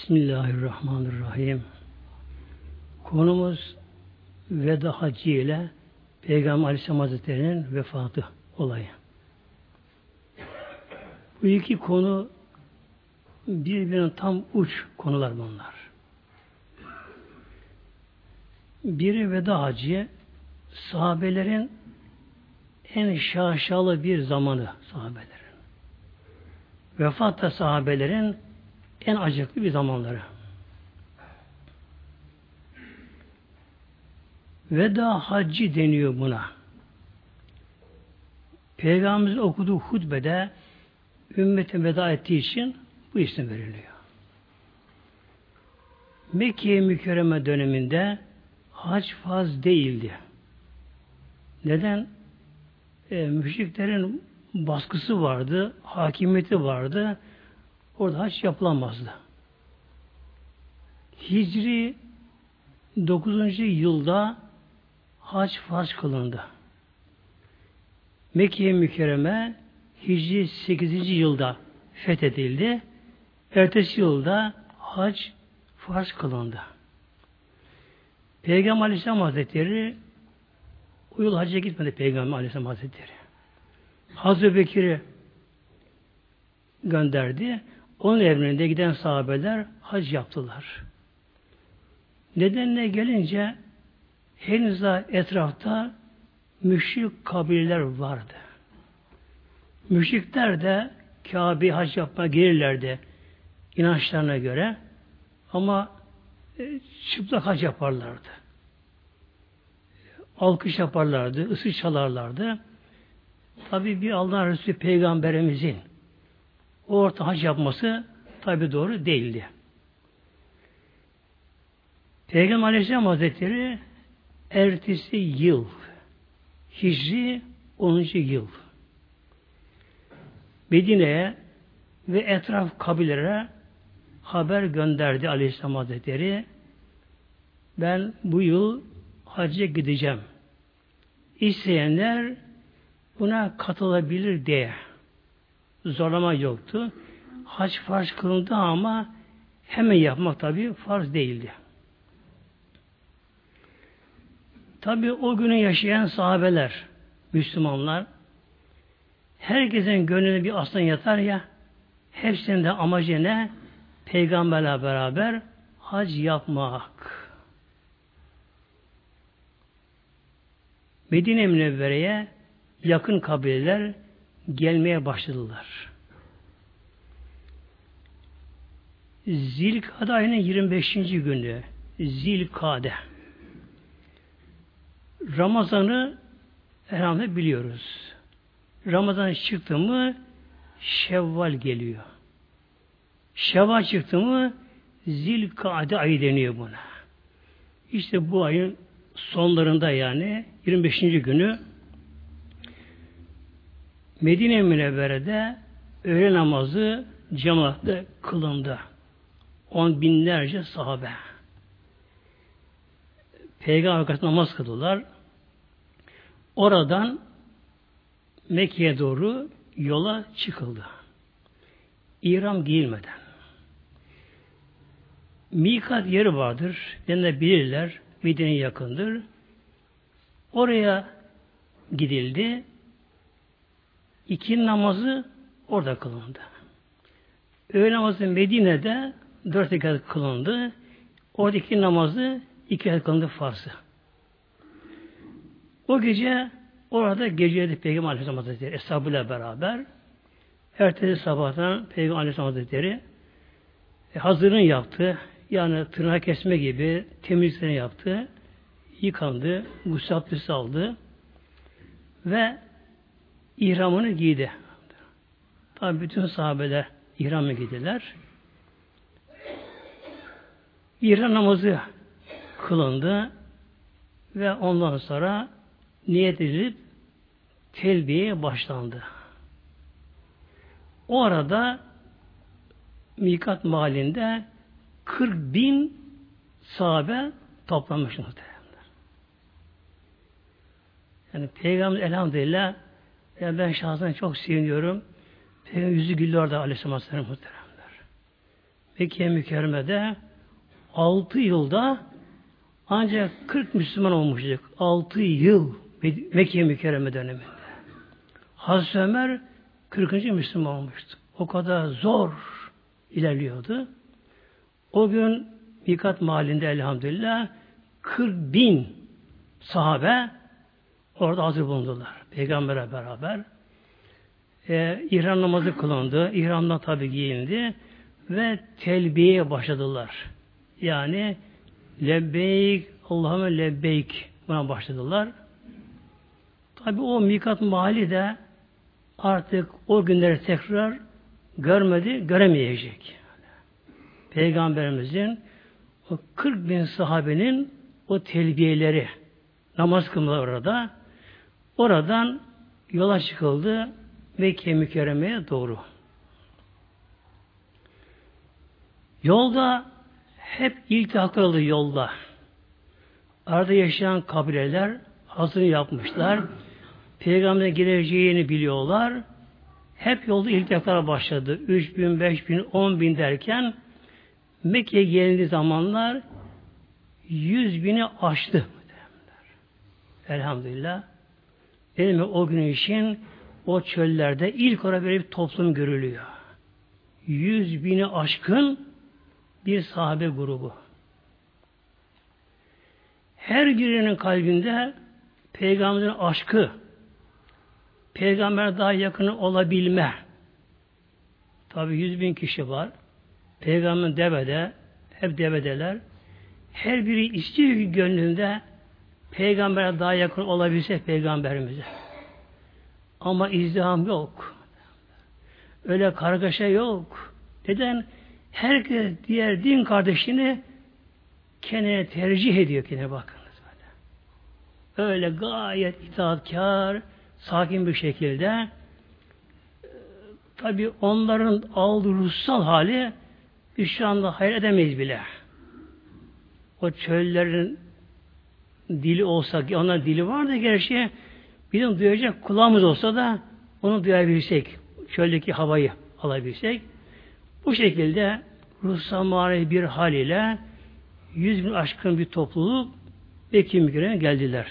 Bismillahirrahmanirrahim. Konumuz veda hacı ile Peygamber Aleyhisselam Hazretleri'nin vefatı olayı. Bu iki konu birbirinin tam uç konular bunlar. Biri veda hacı sahabelerin en şaşalı bir zamanı sahabelerin. Vefat da sahabelerin en acıklı bir zamanları. Veda hacci deniyor buna. Peygamberimizin okuduğu hutbede ümmete veda ettiği için bu isim veriliyor. Mekke mükerreme döneminde hac faz değildi. Neden? E, müşriklerin baskısı vardı, hakimiyeti vardı. Orada hac yapılamazdı. Hicri 9. yılda hac farz kılındı. Mekke mükerreme Hicri 8. yılda fethedildi. Ertesi yılda hac farz kılındı. Peygamber Aleyhisselam Hazretleri o yıl hacca gitmedi Peygamber Aleyhisselam Hazretleri. Hazreti Bekir'i gönderdi. Onun emrinde giden sahabeler hac yaptılar. Nedenle gelince henüz daha etrafta müşrik kabileler vardı. Müşrikler de Kabe hac yapmaya gelirlerdi inançlarına göre ama e, çıplak hac yaparlardı. Alkış yaparlardı, ısı çalarlardı. Tabi bir Allah Resulü Peygamberimizin o orta hac yapması tabi doğru değildi. Peygamber Aleyhisselam Hazretleri ertesi yıl Hicri 10. yıl Medine'ye ve etraf kabilelere haber gönderdi Aleyhisselam Hazretleri. Ben bu yıl hacca gideceğim. İsteyenler buna katılabilir diye zorlama yoktu. Hac farz kılındı ama hemen yapmak tabi farz değildi. Tabi o günü yaşayan sahabeler, Müslümanlar, herkesin gönlüne bir aslan yatar ya, hepsinin de amacı ne? Peygamberle beraber hac yapmak. Medine Münevvere'ye yakın kabileler gelmeye başladılar. Zilkade ayının 25. günü Zilkade Ramazan'ı herhalde biliyoruz. Ramazan çıktı mı Şevval geliyor. Şevval çıktı mı Zilkade ayı deniyor buna. İşte bu ayın sonlarında yani 25. günü Medine Münevvere'de öğle namazı cemaatle kılındı. On binlerce sahabe. Peygamber arkasında namaz kıldılar. Oradan Mekke'ye doğru yola çıkıldı. İram giyilmeden. Mikat yeri vardır. Yani bilirler. Medine yakındır. Oraya gidildi. İki namazı orada kılındı. Öğle namazı Medine'de dört rekat kılındı. Oradaki namazı iki rekat kılındı farzı. O gece orada geceydi Peygamber Aleyhisselam Hazretleri Eshabıyla beraber ertesi sabahtan Peygamber Aleyhisselam Hazretleri e, hazırını yaptı. Yani tırnak kesme gibi temizliklerini yaptı. Yıkandı. Gusül abdesti aldı. Ve ihramını giydi. Tabi bütün sahabeler ihramı giydiler. İhram namazı kılındı ve ondan sonra niyet edilip telbiye başlandı. O arada Mikat mahallinde 40 bin sahabe toplanmış muhtemelen. Yani Peygamber elhamdülillah yani ben şahsen çok seviniyorum. Peygamber yüzü güldü orada Aleyhisselam muhteremler. Mekke mükerremede 6 yılda ancak 40 Müslüman olmuştuk. 6 yıl Mekke mükerreme döneminde. Hazreti Ömer 40. Müslüman olmuştu. O kadar zor ilerliyordu. O gün Mikat mahallinde elhamdülillah 40 bin sahabe orada hazır bulundular. Peygamber'e beraber. Ee, İhram namazı kılındı. İhramdan tabi giyindi. Ve telbiyeye başladılar. Yani lebbeyk, Allahümme lebbeyk buna başladılar. Tabi o mikat mahalli de artık o günleri tekrar görmedi, göremeyecek. Peygamberimizin o 40 bin sahabenin o telbiyeleri namaz kılmalar orada oradan yola çıkıldı Mekke mükerremeye doğru. Yolda hep iltihaklar oldu yolda. Arada yaşayan kabileler hazırını yapmışlar. Peygamber'e gireceğini biliyorlar. Hep yolda iltihaklar başladı. 3 bin, 5 bin, 10 bin derken Mekke'ye gelindiği zamanlar 100 bini aştı. Elhamdülillah. Benim o gün için o çöllerde ilk olarak böyle bir toplum görülüyor. Yüz bini aşkın bir sahabe grubu. Her birinin kalbinde peygamberin aşkı, peygamber daha yakın olabilme. Tabi yüz bin kişi var. Peygamber devede, hep devedeler. Her biri istiyor ki gönlünde peygambere daha yakın olabilse peygamberimize. Ama izdiham yok. Öyle kargaşa yok. Neden? Herkes diğer din kardeşini kendine tercih ediyor kendine bakınız böyle. Öyle gayet itaatkar, sakin bir şekilde tabi onların aldığı ruhsal hali biz şu anda hayal edemeyiz bile. O çöllerin dili olsa, onlar dili var da gerçi bizim duyacak kulağımız olsa da onu duyabilsek, çöldeki havayı alabilsek, bu şekilde ruhsal bir hal ile yüz bin aşkın bir topluluk Mekke mükerreme geldiler.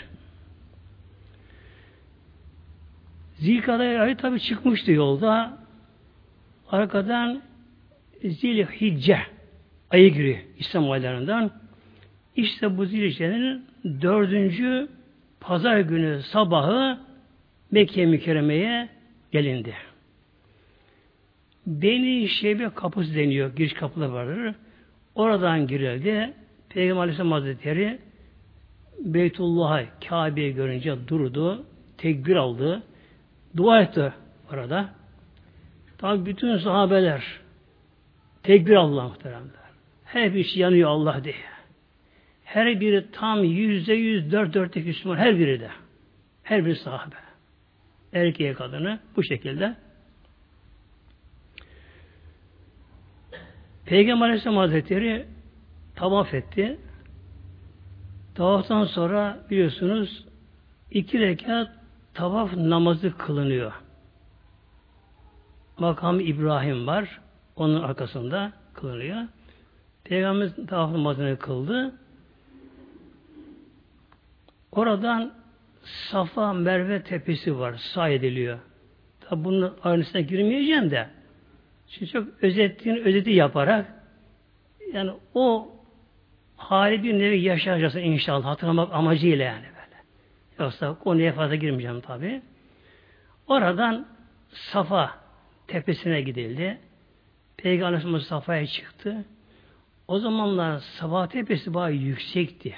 Zilkade ayı tabi çıkmıştı yolda. Arkadan Zilhicce ayı giriyor İslam aylarından. İşte bu Zilhicce'nin dördüncü pazar günü sabahı Mekke mükerremeye gelindi. Beni Şebe kapısı deniyor. Giriş kapıları vardır. Oradan girildi. Peygamber Aleyhisselam Hazretleri Beytullah'a Kabe'yi görünce durdu. Tekbir aldı. Dua etti orada. Tabi bütün sahabeler tekbir Allah muhteremler. Her bir şey yanıyor Allah diye. Her biri tam yüzde yüz dört dörtlük Müslüman. Her biri de. Her bir sahabe. Erkeğe kadını bu şekilde. Peygamber Aleyhisselam Hazretleri tavaf etti. Tavaftan sonra biliyorsunuz iki rekat tavaf namazı kılınıyor. Makam İbrahim var. Onun arkasında kılınıyor. Peygamber tavaf namazını kıldı. Oradan Safa Merve tepesi var. Sağ ediliyor. Tabi bunun ayrıntısına girmeyeceğim de Şimdi çok özettiğini özeti yaparak yani o hali bir nevi yaşayacaksın inşallah hatırlamak amacıyla yani böyle. Yoksa konuya fazla girmeyeceğim tabi. Oradan Safa tepesine gidildi. Peygamber Safa'ya çıktı. O zamanlar Safa tepesi bayağı yüksekti.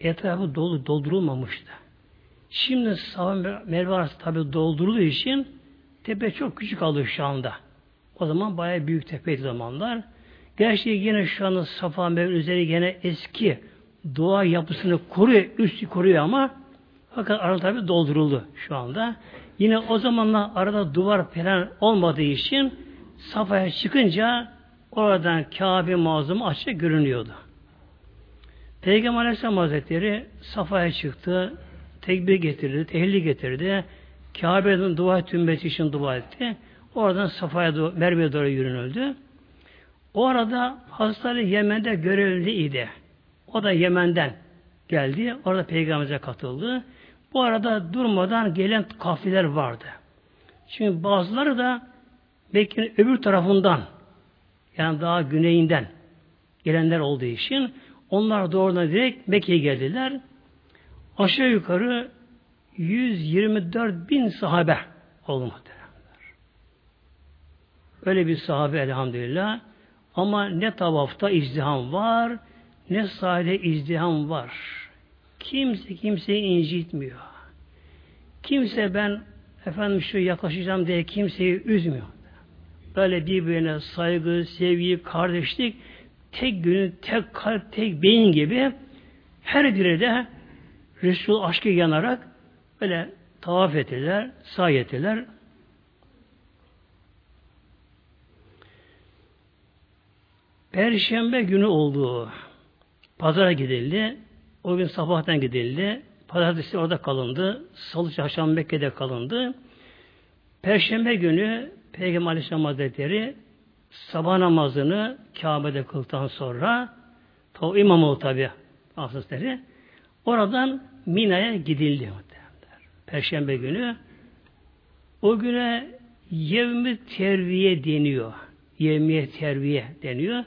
Etrafı dolu doldurulmamıştı. Şimdi Safa Merve arası tabi doldurulduğu için Tepe çok küçük kaldı şu anda. O zaman bayağı büyük tepeydi zamanlar. Gerçi yine şu anda Safa Merve üzeri gene eski doğa yapısını koruyor, üstü koruyor ama fakat arada tabi dolduruldu şu anda. Yine o zamanlar arada duvar falan olmadığı için Safa'ya çıkınca oradan Kabe mazlum açık görünüyordu. Peygamber Aleyhisselam Hazretleri Safa'ya çıktı, tekbir getirdi, tehlil getirdi. Kabe'den dua tümbesi için dua etti. Oradan Safa'ya Merve'ye doğru yürünüldü. O arada Hazreti Yemen'de görevliydi. O da Yemen'den geldi. Orada peygamberimize katıldı. Bu arada durmadan gelen kafiler vardı. Çünkü bazıları da Mekke'nin öbür tarafından yani daha güneyinden gelenler olduğu için onlar doğrudan direkt Mekke'ye geldiler. Aşağı yukarı 124 bin sahabe oldu muhteremler. Öyle bir sahabe elhamdülillah. Ama ne tavafta izdiham var, ne sahile izdiham var. Kimse kimseyi incitmiyor. Kimse ben efendim şu yaklaşacağım diye kimseyi üzmüyor. Böyle birbirine saygı, sevgi, kardeşlik tek günü, tek kalp, tek beyin gibi her biri de Resul aşkı yanarak böyle tavaf ettiler, say ettiler. Perşembe günü olduğu pazara gidildi. O gün sabahtan gidildi. Pazartesi orada kalındı. Salı çarşamba Mekke'de kalındı. Perşembe günü Peygamber Aleyhisselam Hazretleri sabah namazını Kabe'de kıldıktan sonra o imam oldu tabi Hazretleri oradan Mina'ya gidildi. Perşembe günü o güne yevmi terviye deniyor. Yevmiye terviye deniyor.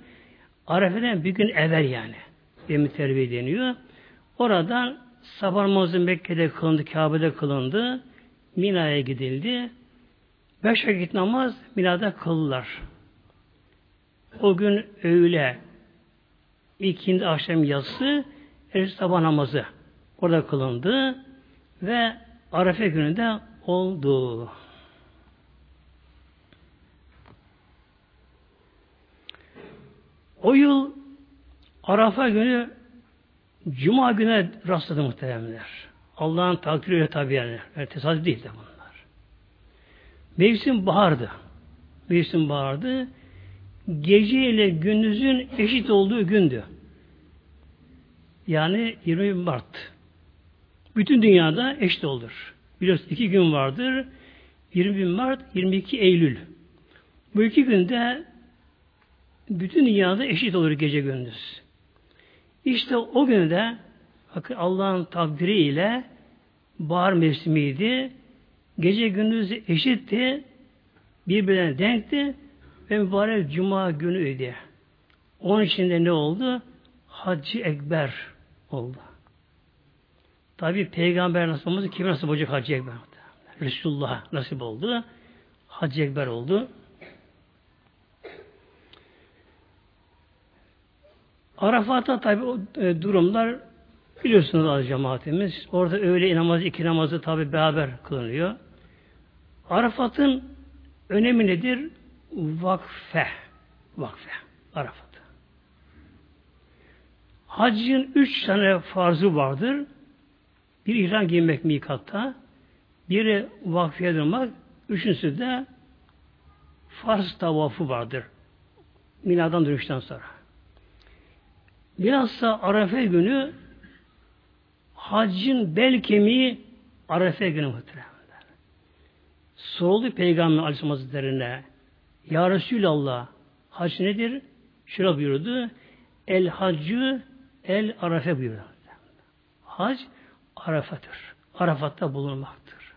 Arefe'den bir gün evvel yani. Yevmi terviye deniyor. Oradan sabah namazı Mekke'de kılındı, Kabe'de kılındı. Mina'ya gidildi. Beş vakit namaz Mina'da kıldılar. O gün öğle, ikindi akşam yatsı, ertesi sabah namazı orada kılındı ve Arefe gününde oldu. O yıl Arafa günü Cuma güne rastladı muhteremler. Allah'ın takdiri tabi yani. yani tesadüf değil de bunlar. Mevsim bahardı. Mevsim bahardı. Gece ile gündüzün eşit olduğu gündü. Yani 20 Mart. Bütün dünyada eşit olur. Biliyorsunuz iki gün vardır. 20 Mart, 22 Eylül. Bu iki günde bütün dünyada eşit olur gece gündüz. İşte o günde Allah'ın takdiriyle bahar mevsimiydi. Gece gündüz eşitti. Birbirine denkti ve mübarek cuma günüydü. Onun içinde ne oldu? Hacı Ekber oldu. Tabi peygamber nasip olması kime nasip olacak Hacı Ekber? Resulullah nasip oldu. Hacı Ekber oldu. Arafat'ta tabi o e, durumlar biliyorsunuz az cemaatimiz. Orada öğle namazı, iki namazı tabi beraber kılınıyor. Arafat'ın önemi nedir? Vakfe. Vakfe. Arafat. Haccın üç tane farzı vardır. Bir ihram giymek mikatta, biri vakfiye durmak, üçüncüsü de farz tavafı vardır. Minadan dönüşten sonra. Bilhassa Arefe günü haccın bel kemiği Arefe günü muhtemelen. Soruldu Peygamber Aleyhisselam Hazretleri'ne Ya Resulallah hac nedir? Şöyle buyurdu. El haccı el Arefe buyurdu. Hac Arafat'tır. Arafat'ta bulunmaktır.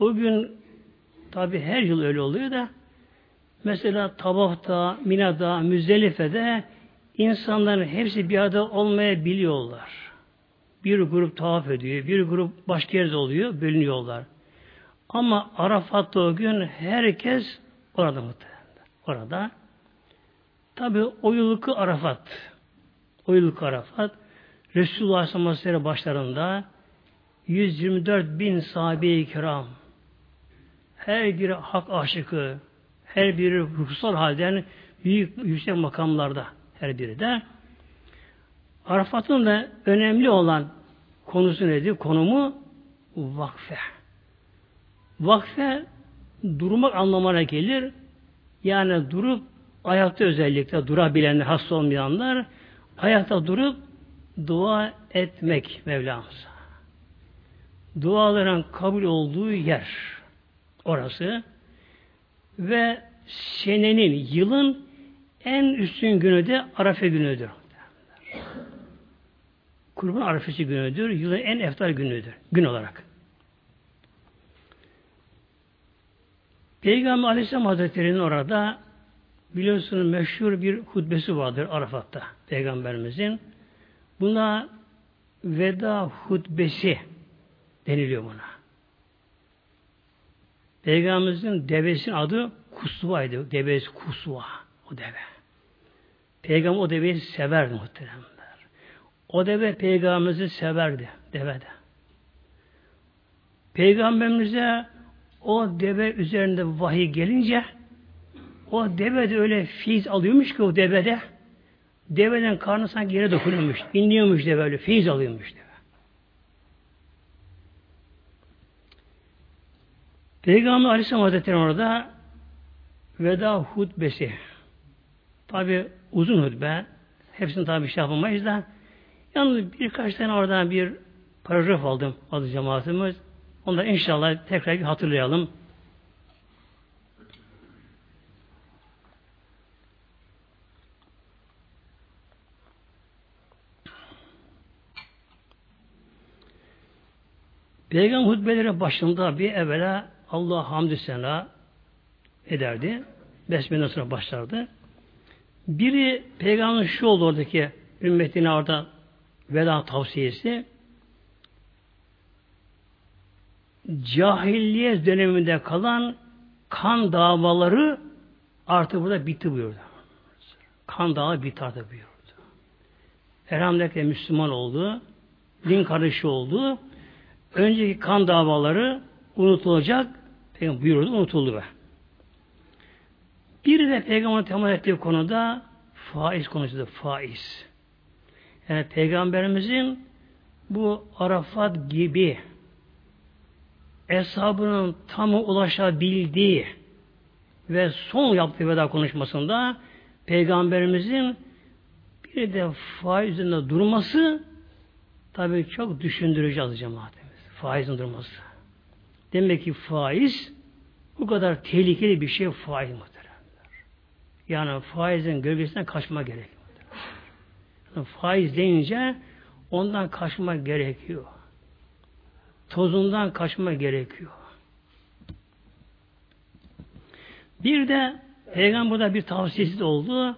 O gün tabi her yıl öyle oluyor da mesela Tabaf'ta, Mina'da, Müzdelife'de insanların hepsi bir arada olmayabiliyorlar. Bir grup tavaf ediyor, bir grup başka yerde oluyor, bölünüyorlar. Ama Arafat'ta o gün herkes orada muhtemelen. Orada. Tabi o yıllık Arafat. O yıllık Arafat. Resulullah Aleyhisselam başlarında 124 bin sahabe-i kiram her biri hak aşıkı, her biri ruhsal halden büyük yüksek makamlarda her biri de. Arafat'ın da önemli olan konusu nedir? Konumu vakfe. Vakfe durmak anlamına gelir. Yani durup ayakta özellikle durabilenler, hasta olmayanlar ayakta durup dua etmek Mevlamıza. Duaların kabul olduğu yer orası ve senenin, yılın en üstün günü de Arafa günüdür. Kurban Arafesi günüdür. Yılın en eftar günüdür. Gün olarak. Peygamber Aleyhisselam Hazretleri'nin orada biliyorsunuz meşhur bir hutbesi vardır Arafat'ta Peygamberimizin. Buna veda hutbesi deniliyor buna. Peygamberimizin devesinin adı Kusva'ydı. Devesi Kusva. O deve. Peygamber o deveyi severdi muhteremler. O deve peygamberimizi severdi. Deve de. Peygamberimize o deve üzerinde vahiy gelince o deve de öyle fiiz alıyormuş ki o devede deveden karnı sanki yere dokunuyormuş. İnliyormuş deve öyle. Fiiz alıyormuş deve. Peygamber Aleyhisselam Hazretleri orada veda hutbesi. Tabi uzun hutbe. Hepsini tabi şey yapamayız da yalnız birkaç tane oradan bir paragraf aldım adı cemaatimiz. Onları inşallah tekrar hatırlayalım. Peygamber hutbeleri başında bir evvela Allah hamdü sena ederdi. Besmele sonra başlardı. Biri peygamberin şu oldu oradaki ümmetine orada veda tavsiyesi cahiliye döneminde kalan kan davaları artık burada bitti buyurdu. Kan dağı bitti artık buyurdu. Elhamdülillah Müslüman oldu. Din kardeşi oldu. Önceki kan davaları unutulacak. Buyurdu, unutuldu be. Bir de Peygamber temas ettiği konuda faiz konusudur, faiz. Yani Peygamberimizin bu Arafat gibi eshabının tamı ulaşabildiği ve son yaptığı veda konuşmasında Peygamberimizin bir de faiz üzerinde durması tabii çok düşündürücü az cemaatimiz. Faizin durması. Demek ki faiz bu kadar tehlikeli bir şey faiz muhteremler. Yani faizin gölgesinden kaçma. Yani faiz deyince ondan kaçma gerekiyor. Tozundan kaçma gerekiyor. Bir de Peygamber'de bir tavsiyesi oldu.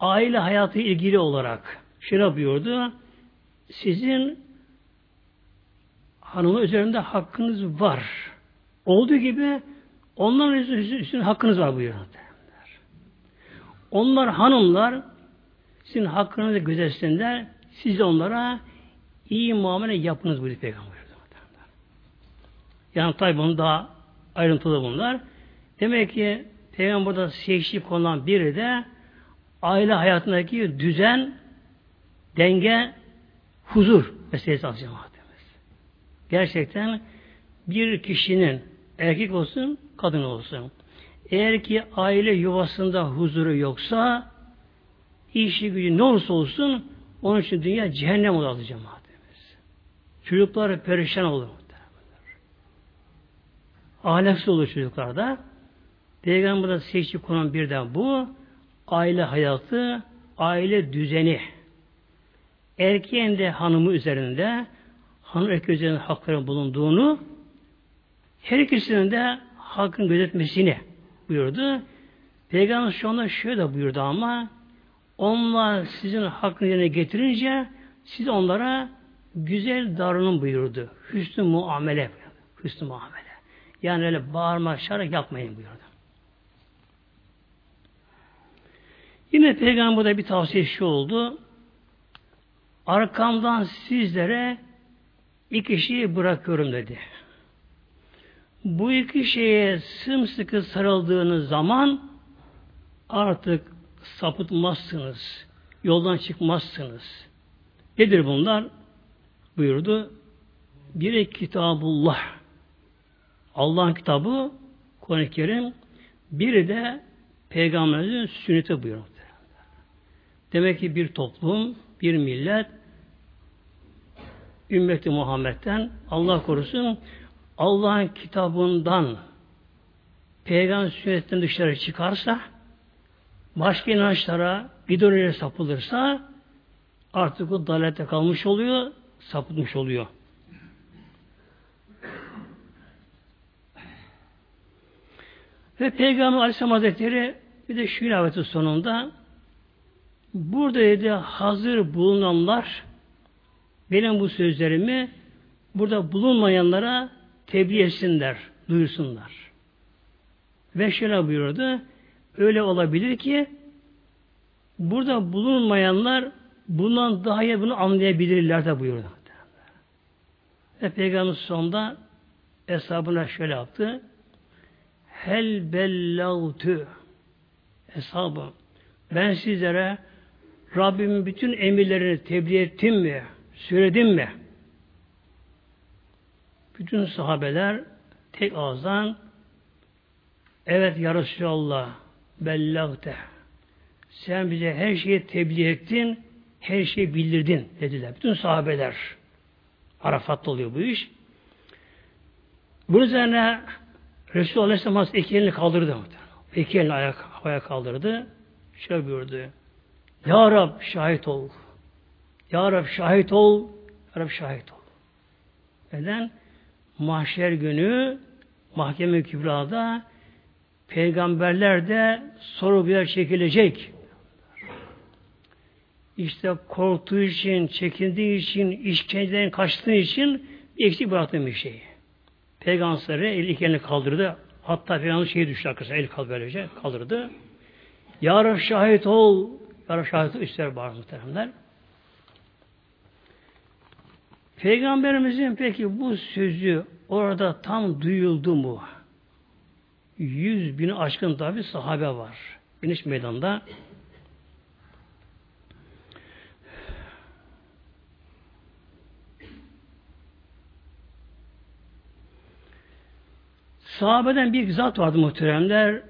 Aile hayatı ilgili olarak şöyle buyurdu. Sizin hanımı üzerinde hakkınız var. Olduğu gibi onların üstünde hakkınız var buyuruyor. Onlar hanımlar sizin hakkınızı gözetsinler. Siz de onlara iyi muamele yapınız buyuruyor Peygamber. Yani tabi bunu daha ayrıntılı bunlar. Demek ki Peygamber'de seçtiği konulan biri de aile hayatındaki düzen, denge, huzur meselesi az Gerçekten bir kişinin erkek olsun, kadın olsun. Eğer ki aile yuvasında huzuru yoksa işi gücü ne olursa olsun onun için dünya cehennem olur cemaatimiz. Çocuklar perişan olur. Ahlaksız olur çocuklarda. Peygamber'de seçtiği konu birden bu. Aile hayatı, aile düzeni. Erkeğin de hanımı üzerinde hanım erkek üzerinde hakların bulunduğunu her ikisinin de hakkın gözetmesini buyurdu. Peygamber şu anda şöyle buyurdu ama onlar sizin hakkını yerine getirince siz onlara güzel davranın buyurdu. Hüsnü muamele. Hüsnü muamele. Yani öyle bağırma, şarak yapmayın buyurdu. Yine Peygamber'de bir tavsiye şu oldu. Arkamdan sizlere iki şeyi bırakıyorum dedi. Bu iki şeye sımsıkı sarıldığınız zaman artık sapıtmazsınız. Yoldan çıkmazsınız. Nedir bunlar? Buyurdu. Biri kitabullah. Allah'ın kitabı Kur'an-ı Kerim biri de Peygamberimizin sünneti buyuruyor. Demek ki bir toplum, bir millet ümmeti Muhammed'den Allah korusun Allah'ın kitabından peygamber sünnetten dışarı çıkarsa başka inançlara, ideolojiye sapılırsa artık o dalete kalmış oluyor, sapıtmış oluyor. Ve Peygamber Aleyhisselam Hazretleri bir de şu ilaveti sonunda burada dedi hazır bulunanlar benim bu sözlerimi burada bulunmayanlara tebliğ etsinler, duyursunlar. Ve şöyle buyurdu, öyle olabilir ki burada bulunmayanlar bundan daha iyi bunu anlayabilirler de buyurdu. Ve Peygamber sonunda hesabına şöyle yaptı. Hel bellagtü hesabı. Ben sizlere Rabbimin bütün emirlerini tebliğ ettim mi? Söyledim mi? Bütün sahabeler tek ağızdan evet ya Resulallah bellagte sen bize her şeyi tebliğ ettin her şeyi bildirdin dediler. Bütün sahabeler Arafat'ta oluyor bu iş. Bunun üzerine Resulullah Aleyhisselam iki elini kaldırdı. İki elini ayak, havaya kaldırdı. Şöyle buyurdu. Ya Rab şahit ol. Ya Rab şahit ol. Ya Rab şahit ol. Neden? Mahşer günü mahkeme kübrada peygamberler de bir çekilecek. İşte korktuğu için, çekindiği için, işkenceden kaçtığı için eksik bıraktığım bir şey. Peygamberleri el iki kaldırdı. Hatta Peygamber şeyi düştü arkasına. El kaldı böylece kaldırdı. Ya Rab şahit ol. Ya Rab şahit ol. ister bazı muhteremler. Peygamberimizin peki bu sözü orada tam duyuldu mu? Yüz bin aşkın tabi sahabe var. Geniş meydanda. Sahabeden bir zat vardı muhteremler.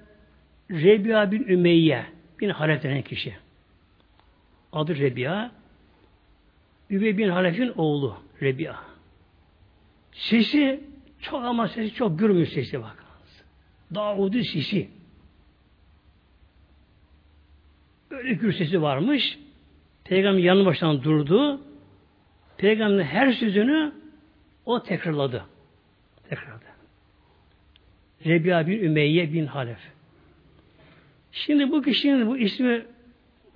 Rebiya bin Ümeyye bin Halef denen kişi. Adı Rebiya. Übey bin Halef'in oğlu Rebiya. Sesi çok ama sesi çok gürmüş sesi bakınız. Davud'u sesi. Öyle gür sesi varmış. Peygamber yanı başından durdu. Peygamberin her sözünü o tekrarladı. Tekrarladı. Rebiya bin Ümeyye bin Halef. Şimdi bu kişinin bu ismi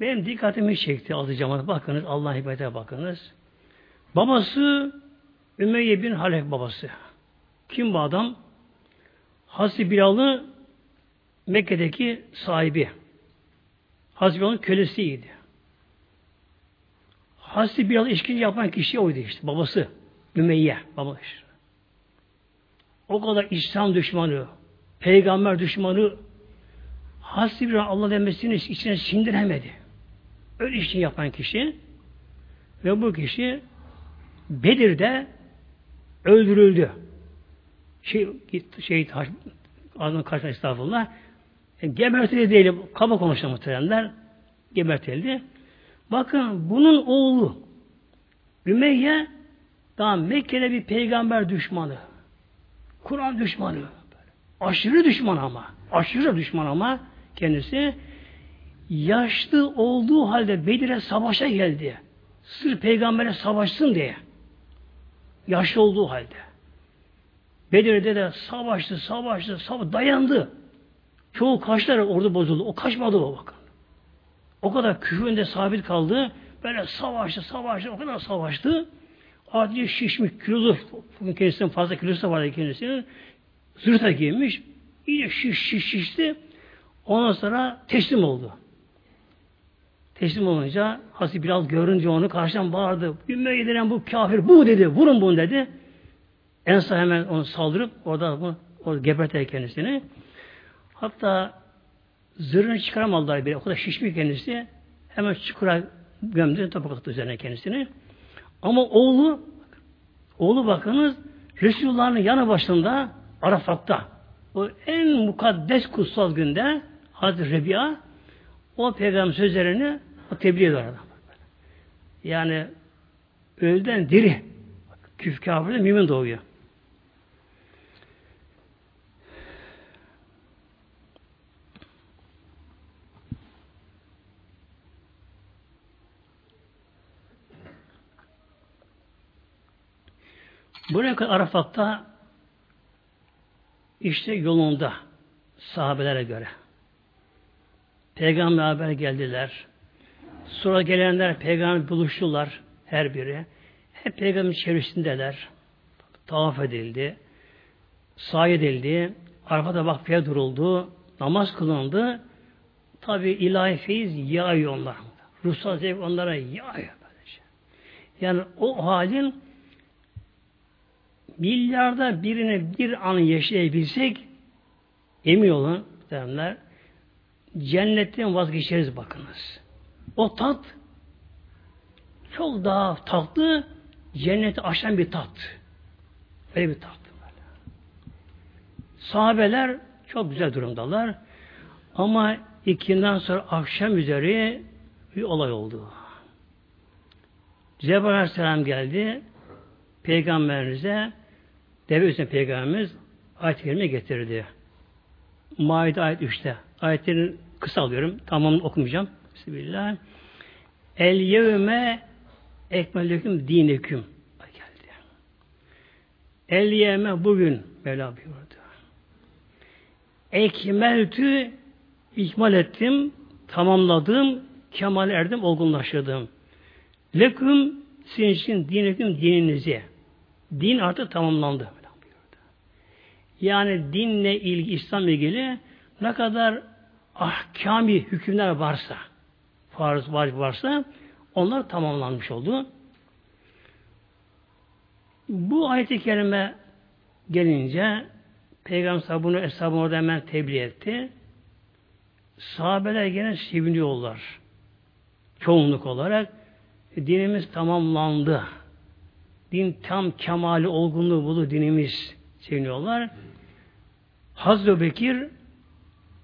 benim dikkatimi çekti alacağım. Bakınız Allah ibadete bakınız. Babası Ümeyye bin Halef babası. Kim bu adam? Hazreti Bilal'ı Mekke'deki sahibi. Hazreti Bilal'ın kölesiydi. Hazreti Bilal'ı işkence yapan kişi oydu işte. Babası. Ümeyye. Babası. O kadar İslam düşmanı, peygamber düşmanı Bilal Allah demesini içine sindiremedi. Öyle işini yapan kişi ve bu kişi Bedir'de öldürüldü. Şey, şey ağzının karşısına estağfurullah. E, gebertildi değil, kaba konuşan muhteremler. Gebertildi. Bakın bunun oğlu Ümeyye daha Mekke'de bir peygamber düşmanı. Kur'an düşmanı. Aşırı düşman ama. Aşırı düşman ama kendisi yaşlı olduğu halde Bedir'e savaşa geldi. Sırf peygambere savaşsın diye. Yaşlı olduğu halde. Bedir'de de savaştı, savaştı, savaştı, dayandı. Çoğu kaçlar orada bozuldu. O kaçmadı o bakın. O kadar küfüründe sabit kaldı. Böyle savaştı, savaştı, o kadar savaştı. Adli şişmiş, kilolu, bugün kendisinden fazla kilosu vardı kendisinin. Zırta giymiş. İyice şiş şiş şişti. Ondan sonra teslim oldu. Teslim olunca Hazreti Bilal görünce onu karşıdan bağırdı. Ümmeye denen bu kafir bu dedi. Vurun bunu dedi. Ensar hemen onu saldırıp orada, bu, orada geberter kendisini. Hatta zırhını çıkaramadılar bile. O kadar şişmiş kendisi. Hemen çukura gömdü. Toprak attı üzerine kendisini. Ama oğlu oğlu bakınız Resulullah'ın yanı başında Arafat'ta o en mukaddes kutsal günde Hazreti Rebi'a o peygamber sözlerini o tebliğ ediyor orada. Yani öğleden diri küf kafirde mümin doğuyor. Buraya kadar Arafat'ta işte yolunda sahabelere göre. Peygamber haber geldiler. Sonra gelenler peygamber buluştular her biri. Hep peygamber içerisindeler. Tavaf edildi. Sahi edildi. Arafada vakfiye duruldu. Namaz kılındı. Tabi ilahi feyiz yağıyor onlar. Ruhsal zevk onlara yağıyor. Böylece. Yani o halin milyarda birini bir an yaşayabilsek emin olun derler cennetten vazgeçeriz bakınız. O tat çok daha tatlı cenneti aşan bir tat. Öyle bir tat. Sahabeler çok güzel durumdalar. Ama ikinden sonra akşam üzeri bir olay oldu. Cebrail Aleyhisselam geldi. Peygamberimize deve üstüne peygamberimiz ayet-i getirdi. Maide ayet 3'te. Ayetlerin kısa alıyorum. Tamamını okumayacağım. Bismillah. El yevme ekmelüküm dineküm. Geldi. El yevme bugün Mevla buyurdu. Ekmeltü ikmal ettim, tamamladım, kemal erdim, olgunlaştırdım. Leküm sizin için dineküm dininizi. Din artık tamamlandı. Yani dinle ilgi, İslam ilgili ne kadar ahkami hükümler varsa, farz vacip varsa onlar tamamlanmış oldu. Bu ayet-i kerime gelince Peygamber bunu hesabını orada hemen tebliğ etti. Sahabeler gene seviniyorlar. Çoğunluk olarak dinimiz tamamlandı. Din tam kemali olgunluğu buldu dinimiz seviniyorlar. Hazreti Bekir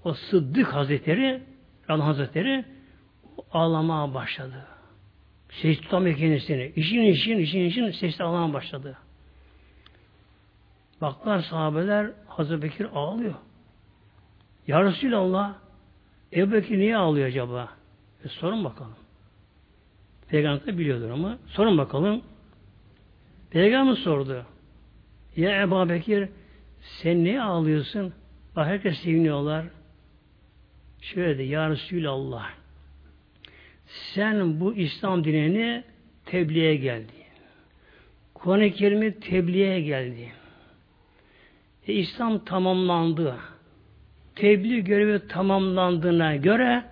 o Sıddık Hazretleri Allah Hazretleri ağlamaya başladı. Ses tutamıyor kendisini. İşin işin, işin işin sesle ağlamaya başladı. Baklar sahabeler Hazreti Bekir ağlıyor. Ya Resulallah Ebu Bekir niye ağlıyor acaba? E, sorun bakalım. Peygamber biliyordur ama sorun bakalım. Peygamber sordu. Ya Ebu Bekir sen niye ağlıyorsun? Bak herkes seviniyorlar. Şöyle de Ya Resulallah sen bu İslam dinini tebliğe geldin. Kuran-ı Kerim'i tebliğe geldin. E, İslam tamamlandı. Tebliğ görevi tamamlandığına göre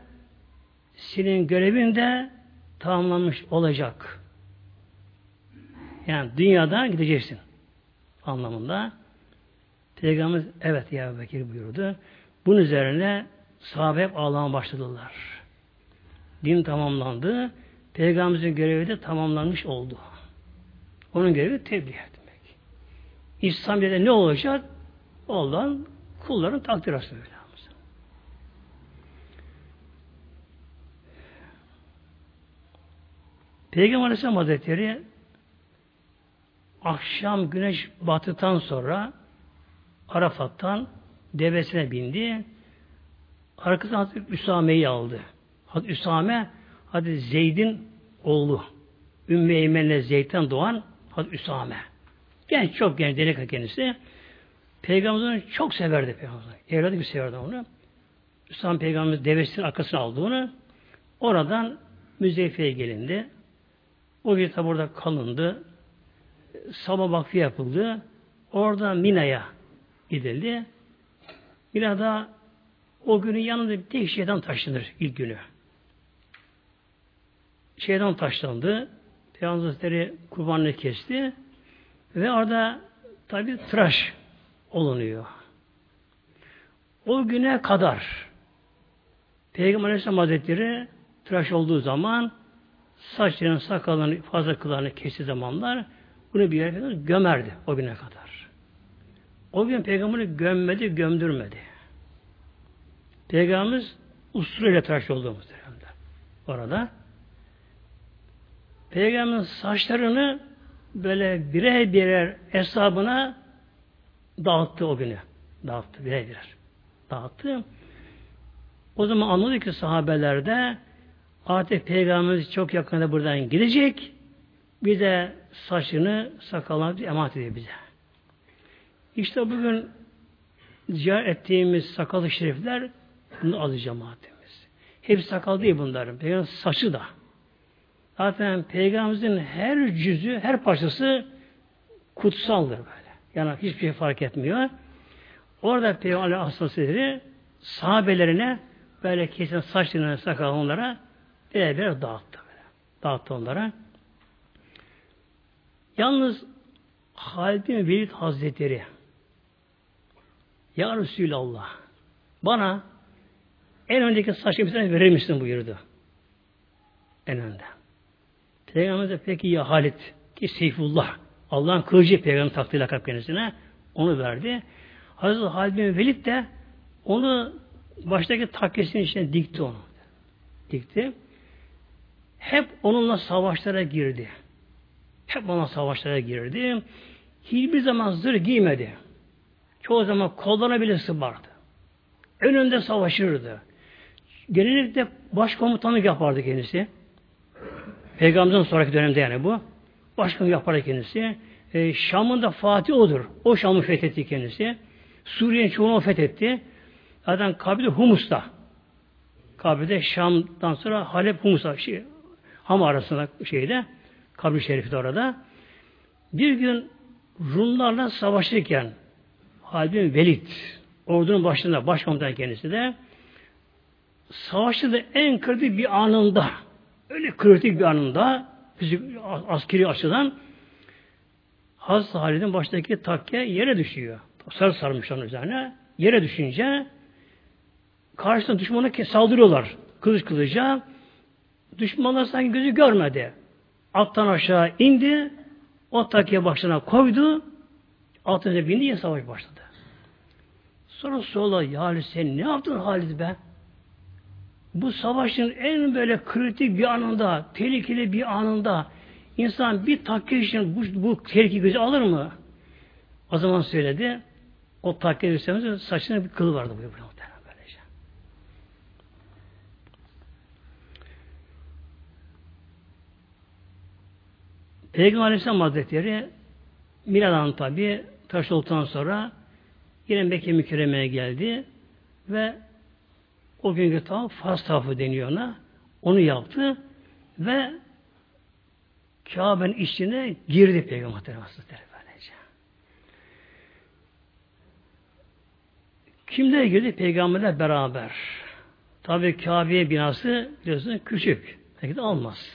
senin görevin de tamamlanmış olacak. Yani dünyada gideceksin anlamında. Peygamberimiz evet ya Bekir buyurdu. Bunun üzerine sahabe hep ağlamaya başladılar. Din tamamlandı. Peygamberimizin görevi de tamamlanmış oldu. Onun görevi tebliğ etmek. İslamiyet'te ne olacak? Olan kulların takdir aslında. Peygamber Aleyhisselam Hazretleri akşam güneş batıdan sonra Arafat'tan devesine bindi. Arkasından Hazreti Üsame'yi aldı. Hazreti Üsame Hazreti Zeyd'in oğlu. Ümmü Eymen'le Zeyd'den doğan Hazreti Üsame. Genç, çok genç, delikanlı kendisi. Peygamberimiz çok severdi Peygamber. Evladı bir severdi onu. Üsame Peygamberimiz devesinin arkasına aldı onu. Oradan Müzdeyfe'ye gelindi. O gece tabi orada kalındı. Sabah vakfi yapıldı. Orada Mina'ya gidildi. Mina'da o günün yanında bir tek şeytan taşlanır ilk günü. Şeytan taşlandı. Peygamber Hazretleri kurbanını kesti. Ve orada tabi tıraş olunuyor. O güne kadar Peygamber Aleyhisselam Hazretleri tıraş olduğu zaman saçlarının sakalını fazla kıllarını kesti zamanlar bunu bir yere gömerdi o güne kadar. O gün peygamberi gömmedi, gömdürmedi. Peygamberimiz usulüyle tıraş oldu muhtemelen. Orada. Peygamberin saçlarını böyle birer birer hesabına dağıttı o günü. Dağıttı birer birer. Dağıttı. O zaman anladı ki sahabelerde artık Peygamberimiz çok yakında buradan gidecek. bize saçını, sakalını emanet ediyor bize. İşte bugün ziyaret ettiğimiz sakalı şerifler bunu adı cemaatimiz. Hepsi sakal değil bunların. Peygamber saçı da. Zaten Peygamberimizin her cüzü, her parçası kutsaldır böyle. Yani hiçbir şey fark etmiyor. Orada Peygamber Aleyhisselatü sahabelerine böyle kesin saçlarını sakal onlara birer birer dağıttı. Böyle. Dağıttı onlara. Yalnız Halid bin Velid Hazretleri Ya Resulallah bana en öndeki saç elbiseni verir misin buyurdu. En önde. Peygamber de peki ya Halit ki Seyfullah Allah'ın kılıcı peygamber taktı lakap kendisine onu verdi. Hazreti Halid bin Velid de onu baştaki takkesinin içine dikti onu. Dikti. Hep onunla savaşlara girdi. Hep onunla savaşlara girdi. Hiçbir zaman zırh giymedi. Çoğu zaman kollarına bile sıvardı. Önünde savaşırdı. Genellikle başkomutanlık yapardı kendisi. Peygamberden sonraki dönemde yani bu. Başkomutanlık yapardı kendisi. E, Şam'ın da Fatih odur. O Şam'ı fethetti kendisi. Suriye'nin çoğunu fethetti. Zaten Kabe'de Humus'ta. Kabe'de Şam'dan sonra Halep Humus'ta şey, Ham arasında şeyde kabri şerifi de orada. Bir gün Rumlarla savaşırken Halid bin Velid ordunun başında başkomutan kendisi de savaşta da en kritik bir anında öyle kritik bir anında fizik askeri açıdan Hazreti Halid'in baştaki takke yere düşüyor. Sarı sarmış onun üzerine. Yere düşünce karşısına düşmana saldırıyorlar. Kılıç kılıca. Düşmanlar sanki gözü görmedi. Attan aşağı indi. O takiye başına koydu. Altına bindi ya savaş başladı. Sonra sola ya Halid sen ne yaptın Halid be? Bu savaşın en böyle kritik bir anında, tehlikeli bir anında insan bir takke için bu, bu tehlike gözü alır mı? O zaman söyledi. O takke saçında bir kılı vardı bu muhtemelen böylece. Peygamber Aleyhisselam Hazretleri Miladan tabi taş olduktan sonra yine Mekke mükerremeye geldi ve o günkü tavaf Fas tavafı deniyor ona. Onu yaptı ve Kabe'nin içine girdi Peygamber Hazretleri. Kimler girdi? Peygamberle beraber. Tabi Kabe binası biliyorsunuz küçük. Belki de almaz.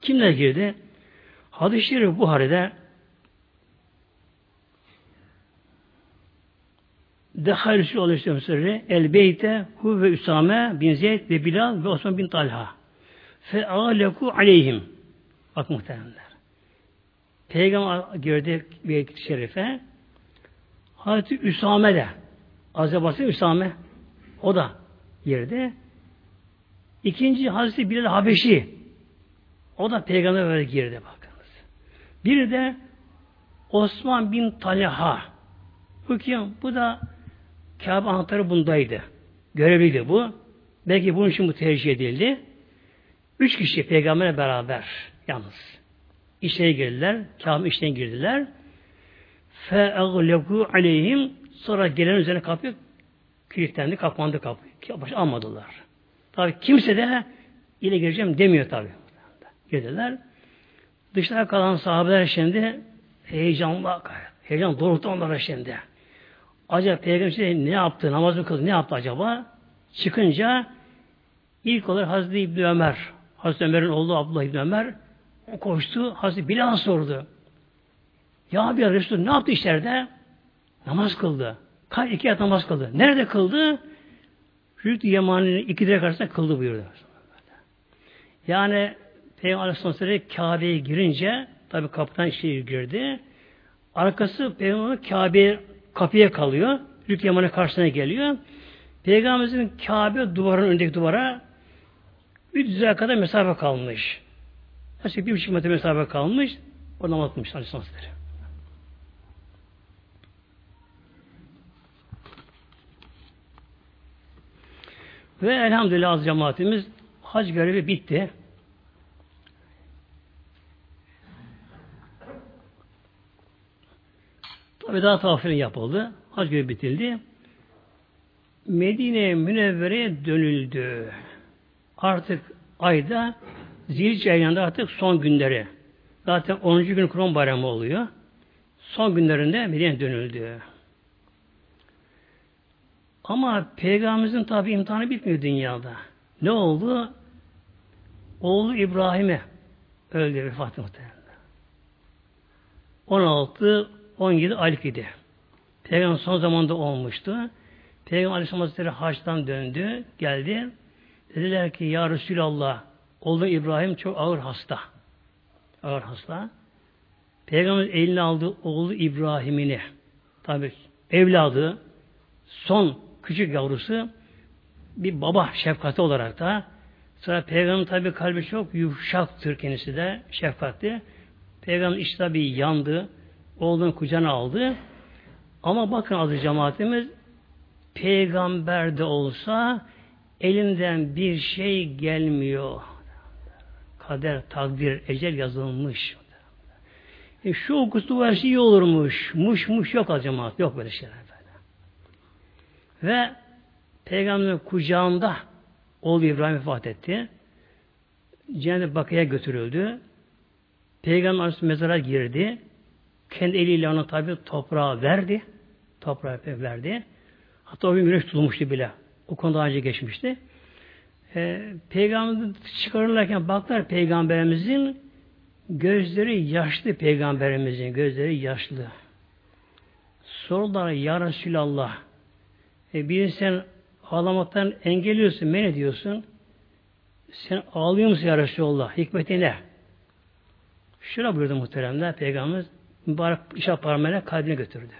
Kimler girdi? Hadis-i Şerif Buhari'de Dehal Resulü Aleyhisselam Sırrı El Beyte Hu ve Üsame bin Zeyd ve Bilal ve Osman bin Talha fe aleku aleyhim bak muhteremler Peygamber girdi bir şerife Hazreti Üsame de Azebası Üsame o da girdi. İkinci Hazreti Bilal Habeşi o da peygamber girdi bakınız. Biri de Osman bin Talha. Bu kim? Bu da Kabe anahtarı bundaydı. Görevliydi bu. Belki bunun için bu tercih edildi. Üç kişi peygamberle beraber yalnız. İçeri girdiler. Kabe içine girdiler. Fe aleyhim Sonra gelen üzerine kapı kilitlendi, kapandı kapı. Baş almadılar. Tabi kimse de yine gireceğim demiyor tabi. Girdiler. Dışarı kalan sahabeler şimdi heyecanla, heyecan doğrulttu onlara şimdi. Acaba Peygamber ne yaptı, namaz mı kıldı, ne yaptı acaba? Çıkınca ilk olarak Hazreti İbni Ömer, Hazreti Ömer'in oğlu Abdullah İbni Ömer koştu, Hazreti Bilal sordu. Ya bir Resul ne yaptı içeride? Namaz kıldı. Kaç iki yat namaz kıldı. Nerede kıldı? Rüt Yemani'nin iki direk arasında kıldı buyurdu. Yani Peygamber Aleyhisselam Kabe'ye girince tabi kapıdan içeri girdi. Arkası Peygamber Kabe kapıya kalıyor. Rüt Yemani karşısına geliyor. Peygamberimizin Kabe duvarın önündeki duvara 300'e kadar mesafe kalmış. Açık bir buçuk metre mesafe kalmış. Oradan atmış Aleyhisselam Ve elhamdülillah az cemaatimiz hac görevi bitti. Veda tavafının yapıldı. Hac görevi bitildi. Medine Münevvere'ye dönüldü. Artık ayda Zilhicce ayında artık son günleri. Zaten 10. gün Kurban Bayramı oluyor. Son günlerinde Medine'ye dönüldü. Ama Peygamberimizin tabi imtihanı bitmiyor dünyada. Ne oldu? Oğlu İbrahim'e öldü vefat muhtemelen. 16 17 aylık idi. Peygamber son zamanda olmuştu. Peygamber Aleyhisselam Hazretleri haçtan döndü, geldi. Dediler ki Ya Resulallah oğlu İbrahim çok ağır hasta. Ağır hasta. Peygamber eline aldı oğlu İbrahim'ini. Tabi evladı son küçük yavrusu bir baba şefkati olarak da sonra Peygamber tabi kalbi çok yumuşaktır kendisi de şefkatli. Peygamber işte tabi yandı. Oğlunu kucağına aldı. Ama bakın adı cemaatimiz peygamber de olsa elinden bir şey gelmiyor. Kader, takdir, ecel yazılmış. E şu okusu var şey olurmuş. Muş muş yok az cemaat. Yok böyle şeyler böyle. Ve peygamberin kucağında oğlu İbrahim vefat etti. Cennet Bakı'ya götürüldü. Peygamber Aleyhisselam mezara girdi. Kendi eliyle ona tabi toprağa verdi. Toprağa verdi. Hatta o gün güneş tutulmuştu bile. O konuda önce geçmişti. Ee, Peygamber çıkarırlarken baklar peygamberimizin gözleri yaşlı peygamberimizin gözleri yaşlı. Sordular ya Resulallah e, bir sen ağlamaktan engelliyorsun, men ediyorsun. Sen ağlıyor musun ya Resulallah? Hikmeti ne? Şuna buyurdu muhteremler Peygamberimiz mübarek işaret parmağıyla kalbine götürdü.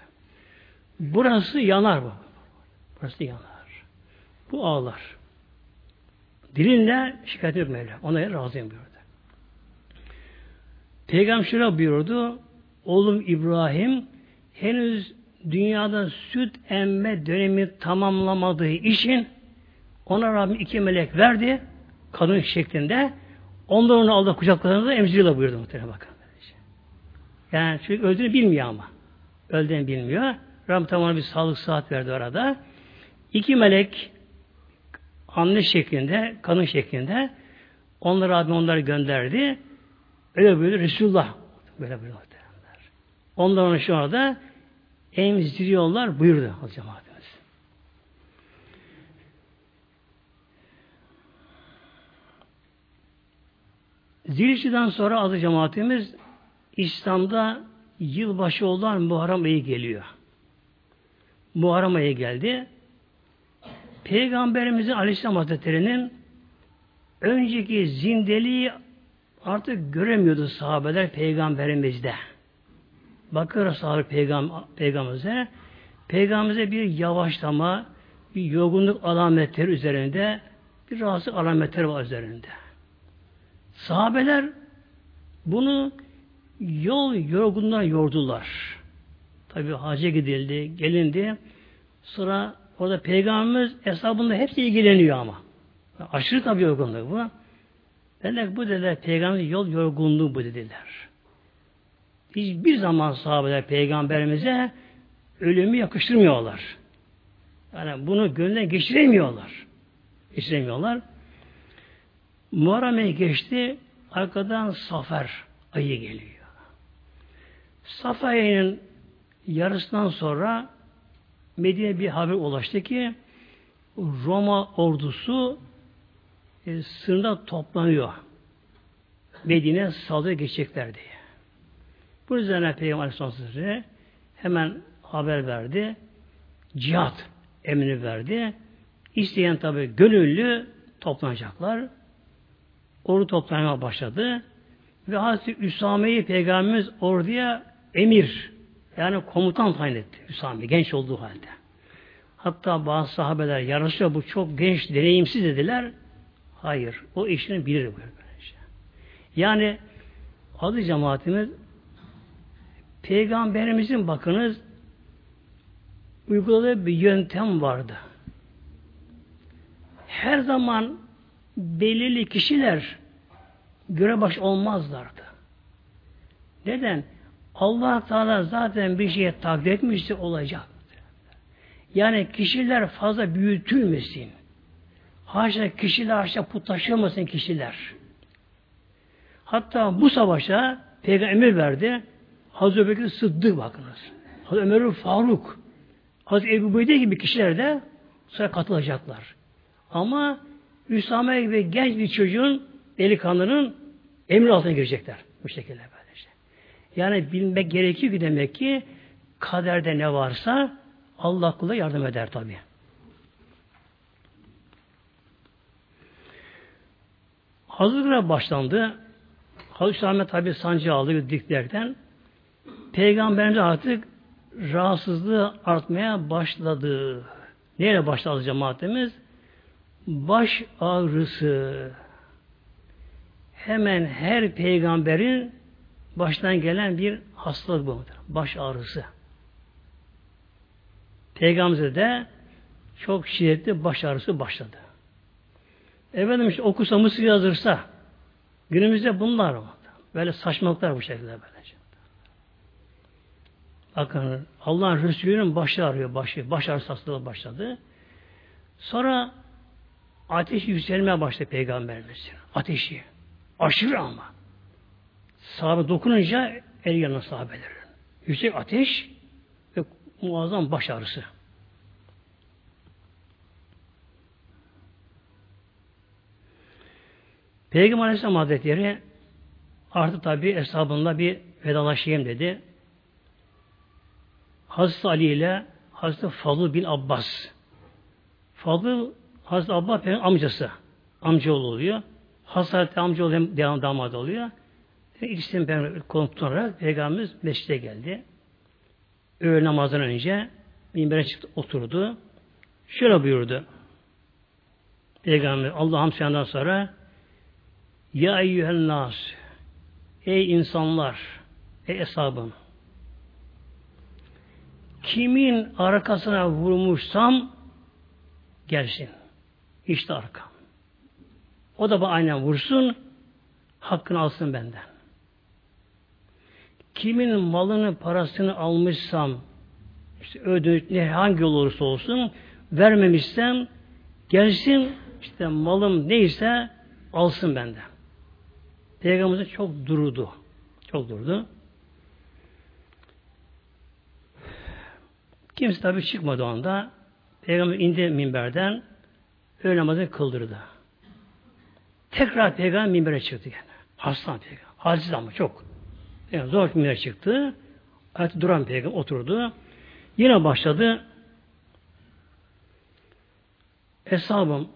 Burası yanar bu. Burası yanar. Bu ağlar. Dilinle şikayet yok Mevla. Ona razıyım buyurdu. Peygamber şöyle buyurdu. Oğlum İbrahim henüz dünyada süt emme dönemi tamamlamadığı için ona Rabbim iki melek verdi. Kadın şeklinde. Ondan onu aldı kucaklarında emziriyorlar buyurdu muhtemelen bakın. Yani çünkü öldüğünü bilmiyor ama. Öldüğünü bilmiyor. Rabbim tamamına bir sağlık saat verdi orada. İki melek anne şeklinde, kadın şeklinde onları Rabbim onları gönderdi. Öyle böyle Resulullah böyle böyle muhtemelenler. Ondan onu şu anda emziriyorlar buyurdu cemaatimiz. Zilçiden sonra adı cemaatimiz İslam'da yılbaşı olan Muharrem ayı geliyor. Muharrem ayı geldi. Peygamberimizin Aleyhisselam Hazretleri'nin önceki zindeliği artık göremiyordu sahabeler peygamberimizde. Bakıyor sahabe peygam, peygamberimize peygamberimize bir yavaşlama, bir yorgunluk alametleri üzerinde bir rahatsız alametleri var üzerinde. Sahabeler bunu yol yorgunluğuna yordular. Tabi hacca gidildi, gelindi. Sonra orada peygamberimiz hesabında hepsi ilgileniyor ama. Aşırı tabi yorgunluk bu. Dediler bu dediler peygamber yol yorgunluğu bu dediler. Hiçbir zaman sahabeler peygamberimize ölümü yakıştırmıyorlar. Yani bunu gönlüne geçiremiyorlar. Geçiremiyorlar. Muharrem geçti, arkadan Safer ayı geliyor. Safa ayının yarısından sonra Medine bir haber ulaştı ki Roma ordusu e, sınırda toplanıyor. Medine saldırı geçecekler diye. Bu üzerine Peygamber Aleyhisselam hemen haber verdi. Cihat emri verdi. İsteyen tabi gönüllü toplanacaklar. Ordu toplanmaya başladı. Ve Hazreti Üsame'yi Peygamberimiz orduya emir yani komutan tayin etti Üsame genç olduğu halde. Hatta bazı sahabeler yarışıyor bu çok genç deneyimsiz dediler. Hayır. O işini bilir böylece. Yani adı cemaatimiz Peygamberimizin bakınız uyguladığı bir yöntem vardı. Her zaman belirli kişiler göre baş olmazlardı. Neden? Allah Teala zaten bir şeye takdir etmişse olacak. Yani kişiler fazla büyütülmesin. Haşa kişiler haşa putlaşılmasın kişiler. Hatta bu savaşa peygamber verdi. Hazreti Bekir Sıddık bakınız. Hazreti Ömer Faruk. Hazreti Ebu Beyde gibi kişiler de sonra katılacaklar. Ama Üsame gibi genç bir çocuğun delikanlının emri altına girecekler. Bu şekilde. Yani bilmek gerekiyor ki demek ki kaderde ne varsa Allah kula yardım eder tabi. Hazırlığa başlandı. Hazreti Ahmet tabi sancı aldı diklerden. Peygamberimiz artık rahatsızlığı artmaya başladı. Neyle başladı cemaatimiz? Baş ağrısı. Hemen her peygamberin baştan gelen bir hastalık bu. Baş ağrısı. Peygamberimize çok şiddetli baş ağrısı başladı. Efendim işte okusa mısır yazırsa günümüzde bunlar mı? Böyle saçmalıklar bu şekilde böylece. Bakın Allah'ın Resulü'nün başı ağrıyor, başı, baş ağrısı hastalığı başladı. Sonra ateş yükselmeye başladı Peygamberimiz. Ateşi. Aşırı ama. Sahabe dokununca el yanına sahabelerin. Yüksek ateş ve muazzam baş ağrısı. Peygamber Aleyhisselam Hazretleri artık tabi hesabında bir vedalaşayım dedi. Hazreti Ali ile Hazreti Fadıl bin Abbas. Fadıl Hazreti Abbas amcası. Amcaoğlu oluyor. Hazreti amcaoğlu hem devam damat oluyor. İkisinin Peygamber konuk Peygamberimiz mescide geldi. Öğle namazdan önce minbere çıktı, oturdu. Şöyle buyurdu. Peygamber Allah'ım senden sonra Ya eyyühen nas Ey insanlar Ey hesabım kimin arkasına vurmuşsam gelsin. İşte arkam. O da bana aynen vursun hakkını alsın benden. Kimin malını, parasını almışsam işte ödünç ne hangi olursa olsun vermemişsem gelsin işte malım neyse alsın benden. Peygamberimiz çok durdu. Çok durdu. Kimse tabi çıkmadı onda. Peygamber indi minberden öğle namazını kıldırdı. Tekrar peygamber minbere çıktı yani. Hasta peygamber. Haciz ama çok. Yani zor minbere çıktı. Ayette duran peygamber oturdu. Yine başladı. Hesabım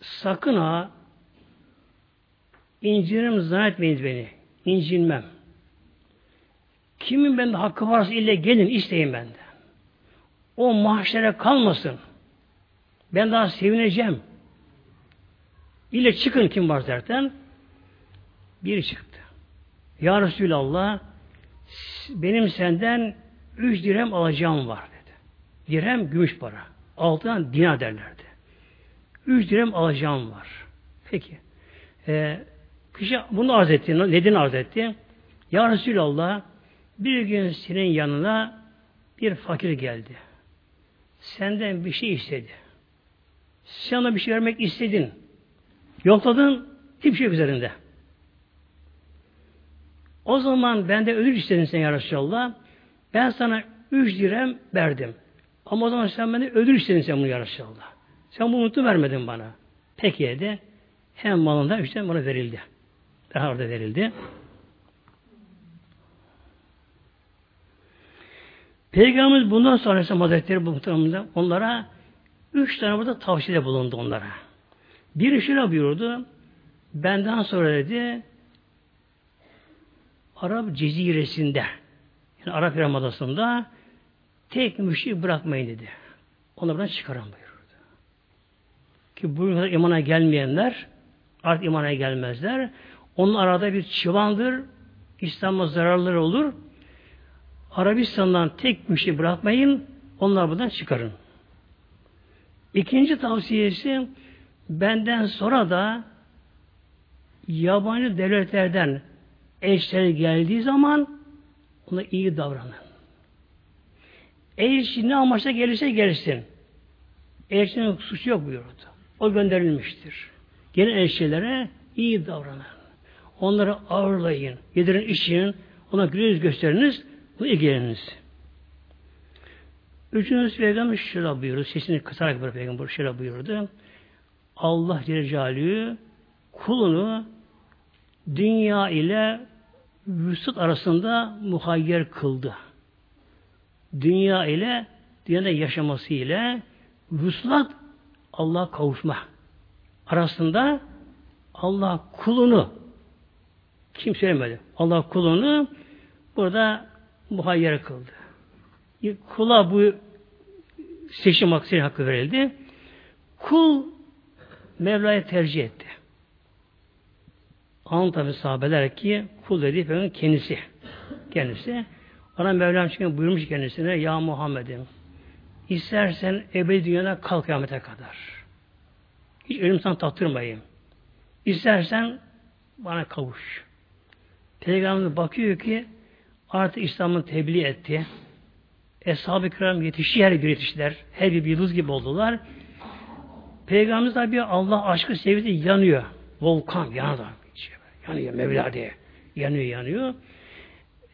sakın ha incinim zannetmeyin beni. İncinmem. Kimin bende hakkı varsa ille gelin isteyin benden. O mahşere kalmasın. Ben daha sevineceğim. İlle çıkın kim var zaten. Biri çıktı. Ya Resulallah benim senden üç dirhem alacağım var dedi. Dirhem gümüş para. Altından dinar derlerdi. Üç dirhem alacağım var. Peki. Ee, kişi bunu arz etti. Nedeni arz etti. Ya Resulallah bir gün senin yanına bir fakir geldi. Senden bir şey istedi. Sen ona bir şey vermek istedin. Yokladın, hiçbir şey üzerinde. O zaman ben de ödül istedin sen ya Resulallah. Ben sana üç dirhem verdim. Ama o zaman sen beni ödül istedin sen bunu ya Resulallah. Sen bunu mutlu vermedin bana. Peki dedi. Hem malında üç bana verildi. Daha orada verildi. Peygamberimiz bundan sonra Aleyhisselam Hazretleri bu onlara üç tane burada tavsiyede bulundu onlara. Biri şöyle buyurdu. Benden sonra dedi Arap ceziresinde yani Arap Yarımadası'nda tek müşrik bırakmayın dedi. Onu buradan çıkaran buyurdu. Ki bu kadar imana gelmeyenler artık imana gelmezler. Onun arada bir çıvandır. İslam'a zararları olur. Arabistan'dan tek müşrik bırakmayın. Onlar buradan çıkarın. İkinci tavsiyesi benden sonra da yabancı devletlerden eşler geldiği zaman Ona iyi davranın. Elçi ne amaçla gelirse gelsin. Elçinin suçu yok buyurdu. O gönderilmiştir. Gelen elçilere iyi davranın. Onları ağırlayın. Yedirin için. Ona güler gösteriniz. Bu ilgileniniz. Üçüncüsü Peygamber şöyle buyurdu. Sesini kısarak bir Peygamber şöyle buyurdu. Allah Celle kulunu dünya ile vüsut arasında muhayyer kıldı. Dünya ile dünyada yaşaması ile vüslat Allah kavuşma arasında Allah kulunu kim söylemedi. Allah kulunu burada muhayyer kıldı. Kula bu seçim hakkı, hakkı verildi. Kul Mevla'yı tercih etti. Anı tabi sahabeler ki kul dediği peygamber kendisi. Kendisi. Ona Mevlam çünkü buyurmuş kendisine Ya Muhammed'im istersen ebedi dünyada kal kıyamete kadar. Hiç ölüm sana tattırmayayım. İstersen bana kavuş. Peygamber bakıyor ki artık İslam'ı tebliğ etti. Eshab-ı kiram yetişti, her bir yetiştiler. Her bir yıldız gibi oldular. Peygamberimiz tabi Allah aşkı sevdi yanıyor. Volkan yanıyor. Yanıyor Mevla diye. Yanıyor yanıyor.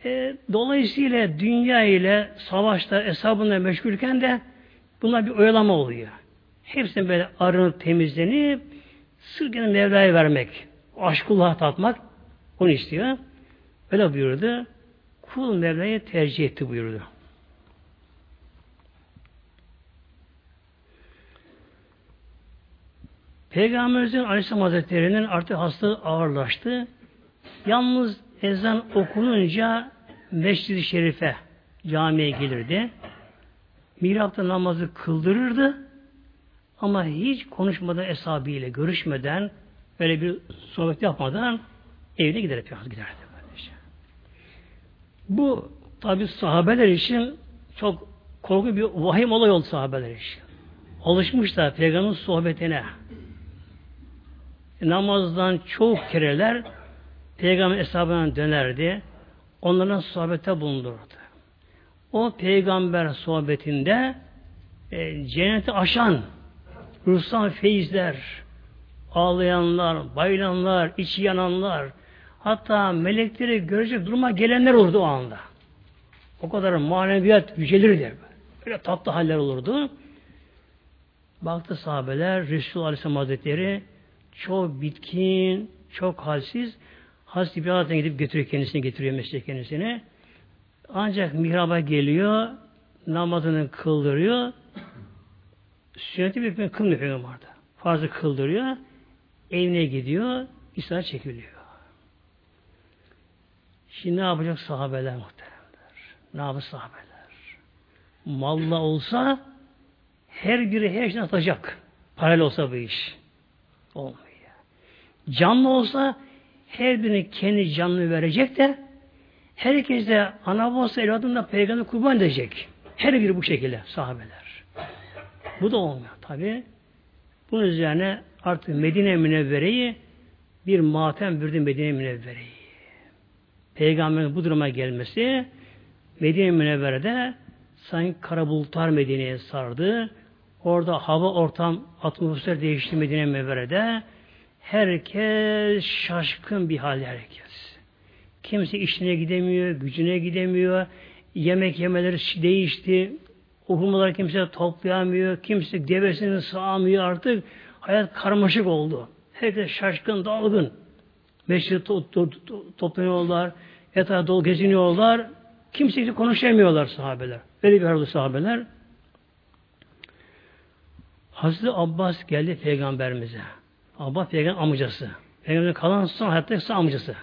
E, dolayısıyla dünya ile savaşta hesabında meşgulken de bunlar bir oyalama oluyor. Hepsini böyle arınıp temizlenip sırf Mevla'ya vermek, aşkullah'a tatmak onu istiyor. Öyle buyurdu. Kul Mevla'yı tercih etti buyurdu. Peygamberimizin Aleyhisselam Hazretleri'nin artık hastalığı ağırlaştı. Yalnız ezan okununca Mescid-i Şerif'e camiye gelirdi. Mihrapta namazı kıldırırdı. Ama hiç konuşmadan eshabıyla görüşmeden öyle bir sohbet yapmadan evine gider yapıyoruz giderdi. Böylece. Bu tabi sahabeler için çok korku bir vahim olay oldu sahabeler için. Alışmışlar peygamberin sohbetine. Namazdan çok kereler peygamber hesabına dönerdi. Onların sohbete bulundurdu. O peygamber sohbetinde e, cenneti aşan ruhsal feyizler, ağlayanlar, bayılanlar, içi yananlar, hatta melekleri görecek duruma gelenler olurdu o anda. O kadar maneviyat yücelirdi. Böyle tatlı haller olurdu. Baktı sahabeler, Resulullah Aleyhisselam Hazretleri çok bitkin, çok halsiz. Hazreti İbrahim'den gidip götürüyor kendisini, getiriyor mesleği kendisini. Ancak mihraba geliyor, namazını kıldırıyor. Sünneti bir kılmıyor Peygamber'de. Farzı kıldırıyor, evine gidiyor, İsa'ya çekiliyor. Şimdi ne yapacak sahabeler muhteremler? Ne yapacak sahabeler? Malla olsa her biri her şeyden atacak. Paralel olsa bu iş. Olmuyor. Canlı olsa her birini kendi canını verecek de herkes de ana babası evladını peygamber kurban edecek. Her biri bu şekilde sahabeler. Bu da olmuyor tabi. Bunun üzerine artık Medine Münevvere'yi bir matem bürdi Medine Münevvere'yi. Peygamberin bu duruma gelmesi Medine Münevvere'de sanki kara bulutlar Medine'ye sardı. Orada hava ortam atmosfer değişti Medine Münevvere'de. Herkes şaşkın bir hal herkes. Kimse işine gidemiyor, gücüne gidemiyor. Yemek yemeleri değişti. Okumalar kimse toplayamıyor. Kimse devesini sağamıyor artık. Hayat karmaşık oldu. Herkes şaşkın, dalgın. Mescid to to to toplanıyorlar. Etrafta dolu geziniyorlar. Kimse konuşamıyorlar sahabeler. Böyle bir sahabeler. Hazreti Abbas geldi peygamberimize. Abbas peygamber amcası. Peygamberin kalan son hayatta amcası.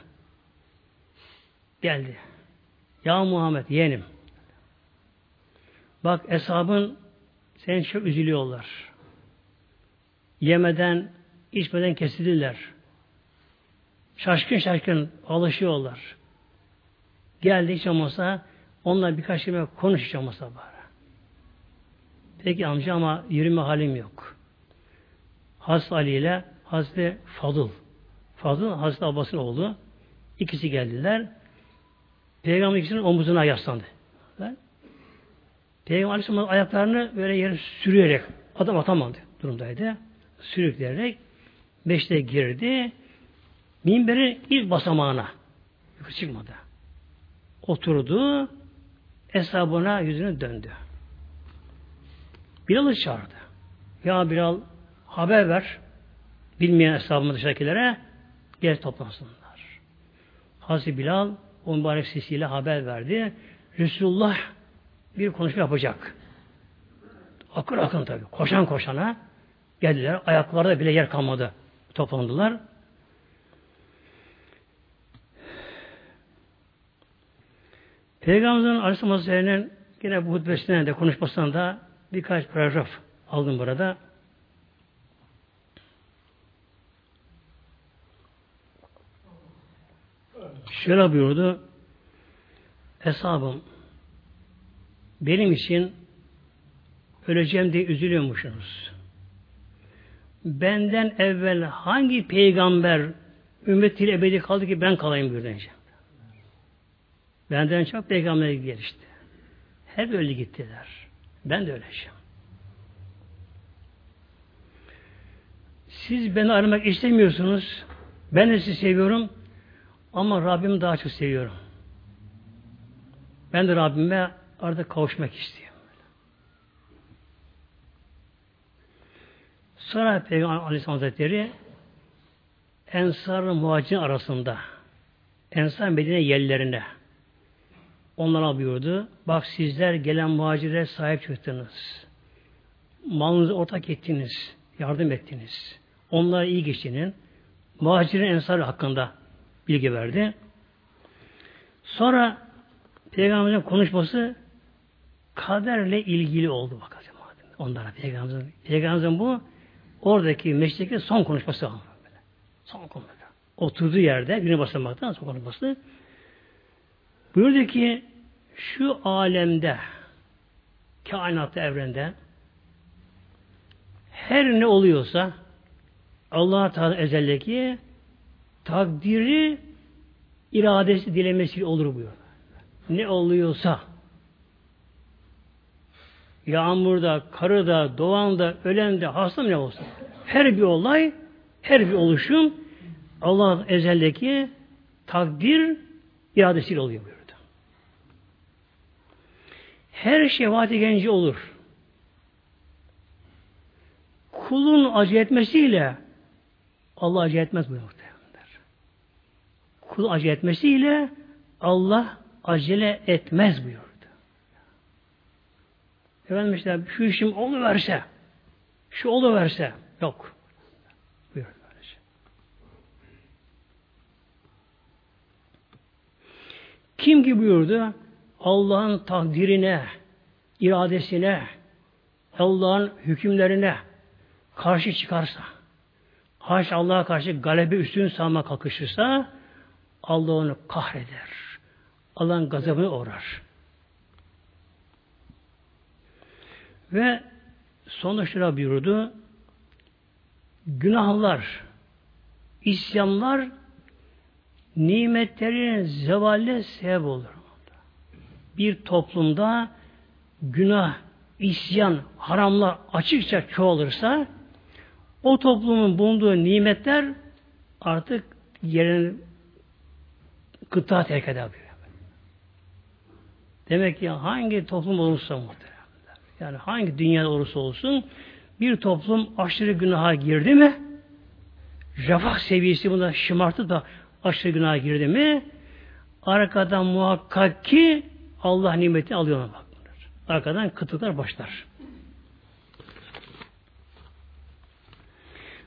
Geldi. Ya Muhammed yeğenim. Bak eshabın sen çok üzülüyorlar. Yemeden, içmeden kesildiler. Şaşkın şaşkın alışıyorlar. Geldi hiç olmasa onunla birkaç kelime konuş olmasa bari. Peki amca ama yürüme halim yok. Hazreti Ali ile Hazreti Fadıl. Fadıl Hazreti Abbas'ın oğlu. İkisi geldiler. Peygamber ikisinin omuzuna yaslandı. Peygamber Aleyhisselam ayaklarını böyle yere sürüyerek adam atamadı durumdaydı. Sürükleyerek beşte girdi. Minberin ilk basamağına yukarı çıkmadı. Oturdu. Hesabına yüzünü döndü. Bilal'ı çağırdı. Ya Bilal haber ver. Bilmeyen hesabımı dışarıdakilere gel toplansınlar. Hazreti Bilal o mübarek sesiyle haber verdi. Resulullah bir konuşma yapacak. Akır akın tabi. Koşan koşana geldiler. Ayaklarda bile yer kalmadı. Toplandılar. Peygamberimizin Aleyhisselam Hazretleri'nin yine bu hutbesinden de konuşmasından da birkaç paragraf aldım burada. Şöyle buyurdu. Hesabım benim için öleceğim diye üzülüyormuşsunuz. Benden evvel hangi peygamber ümmetiyle ebedi kaldı ki ben kalayım buyurunca. Benden çok peygamber gelişti. Hep öyle gittiler. Ben de öleceğim. Siz beni aramak istemiyorsunuz. Ben de sizi seviyorum. Ama Rabbimi daha çok seviyorum. Ben de Rabbime artık kavuşmak istiyorum. Sonra Peygamber Aleyhisselam Hazretleri Ensar-ı Muhacirin arasında Ensar Medine yerlerine onlara buyurdu. Bak sizler gelen muhacire sahip çıktınız. Malınızı ortak ettiniz. Yardım ettiniz. Onlara iyi geçinin. Muhacirin ensar hakkında bilgi verdi. Sonra Peygamberimizin konuşması kaderle ilgili oldu bakalım. Onlara Peygamberimizin, Peygamberimizin bu oradaki meşreki son konuşması Son konuşması. Oturduğu yerde günü basamaktan son konuşması. Buyurdu ki şu alemde kainatta evrende her ne oluyorsa Allah Teala ezeldeki takdiri iradesi dilemesi olur buyuruyor. Ne oluyorsa yağmurda, karıda, doğanda, ölende, hasta ne olsa her bir olay, her bir oluşum Allah ezeldeki takdir iradesiyle oluyor buyurdu. Her şey vakti genci olur. Kulun acı etmesiyle Allah acı etmez buyuruyor. Kul acı etmesiyle Allah acele etmez buyurdu. Efendim işte şu işim oluverse, şu oluverse, yok. Buyurdu. Kim ki buyurdu? Allah'ın takdirine, iradesine, Allah'ın hükümlerine karşı çıkarsa, haş Allah'a karşı galebe üstün sağma kalkışırsa, Allah onu kahreder. Allah'ın gazabını uğrar. Ve sonuçlara buyurdu. Günahlar, isyanlar nimetlerin zevalle sebep olur. Bir toplumda günah, isyan, haramlar açıkça çoğalırsa o toplumun bulunduğu nimetler artık yerin gıda terk eder. Demek ki hangi toplum olursa muhtemelen. Yani hangi dünya olursa olsun bir toplum aşırı günaha girdi mi refah seviyesi buna şımarttı da aşırı günaha girdi mi arkadan muhakkak ki Allah nimeti alıyor bak. Arkadan kıtlıklar başlar.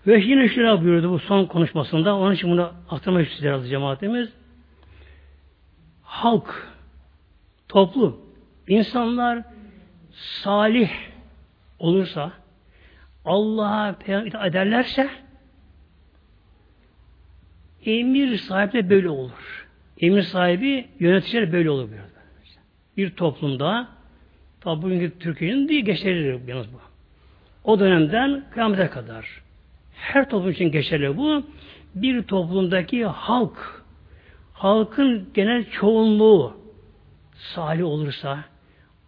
Ve yine şöyle buyurdu bu son konuşmasında. Onun için bunu aktarmak istiyor cemaatimiz halk, toplum, insanlar salih olursa, Allah'a peygamber ederlerse emir sahibi de böyle olur. Emir sahibi yöneticiler böyle olur. Bir toplumda tabi bugünkü Türkiye'nin değil geçerlidir yalnız bu. O dönemden kıyamete kadar her toplum için geçerli bu. Bir toplumdaki halk halkın genel çoğunluğu salih olursa,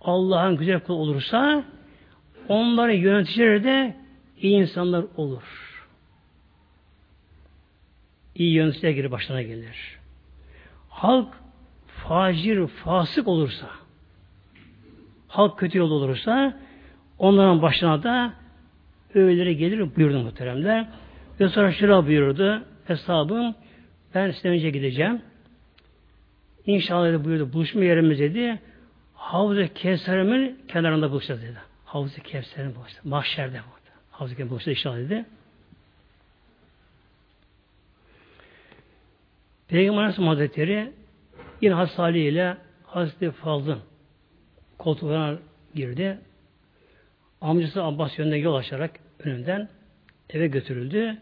Allah'ın güzel kulu olursa, onların yöneticileri de iyi insanlar olur. İyi yöneticiler geri başlarına gelir. Halk facir, fasık olursa, halk kötü yol olursa, onların başına da öyleleri gelir buyurdu muhteremler. Ve sonra şura buyurdu, hesabım, ben size önce gideceğim. İnşallah dedi, buyurdu, buluşma yerimiz dedi, Havz-ı Kevser'imin kenarında buluşacağız dedi. Havz-ı Kevser'in buluşacağız. Mahşerde bu. Havz-ı Kevser'in buluşacağız inşallah dedi. Peygamber Aleyhisselam Hazretleri yine Hazreti ile Hazreti Fazıl'ın koltuklarına girdi. Amcası Abbas yönünden yol açarak önünden eve götürüldü.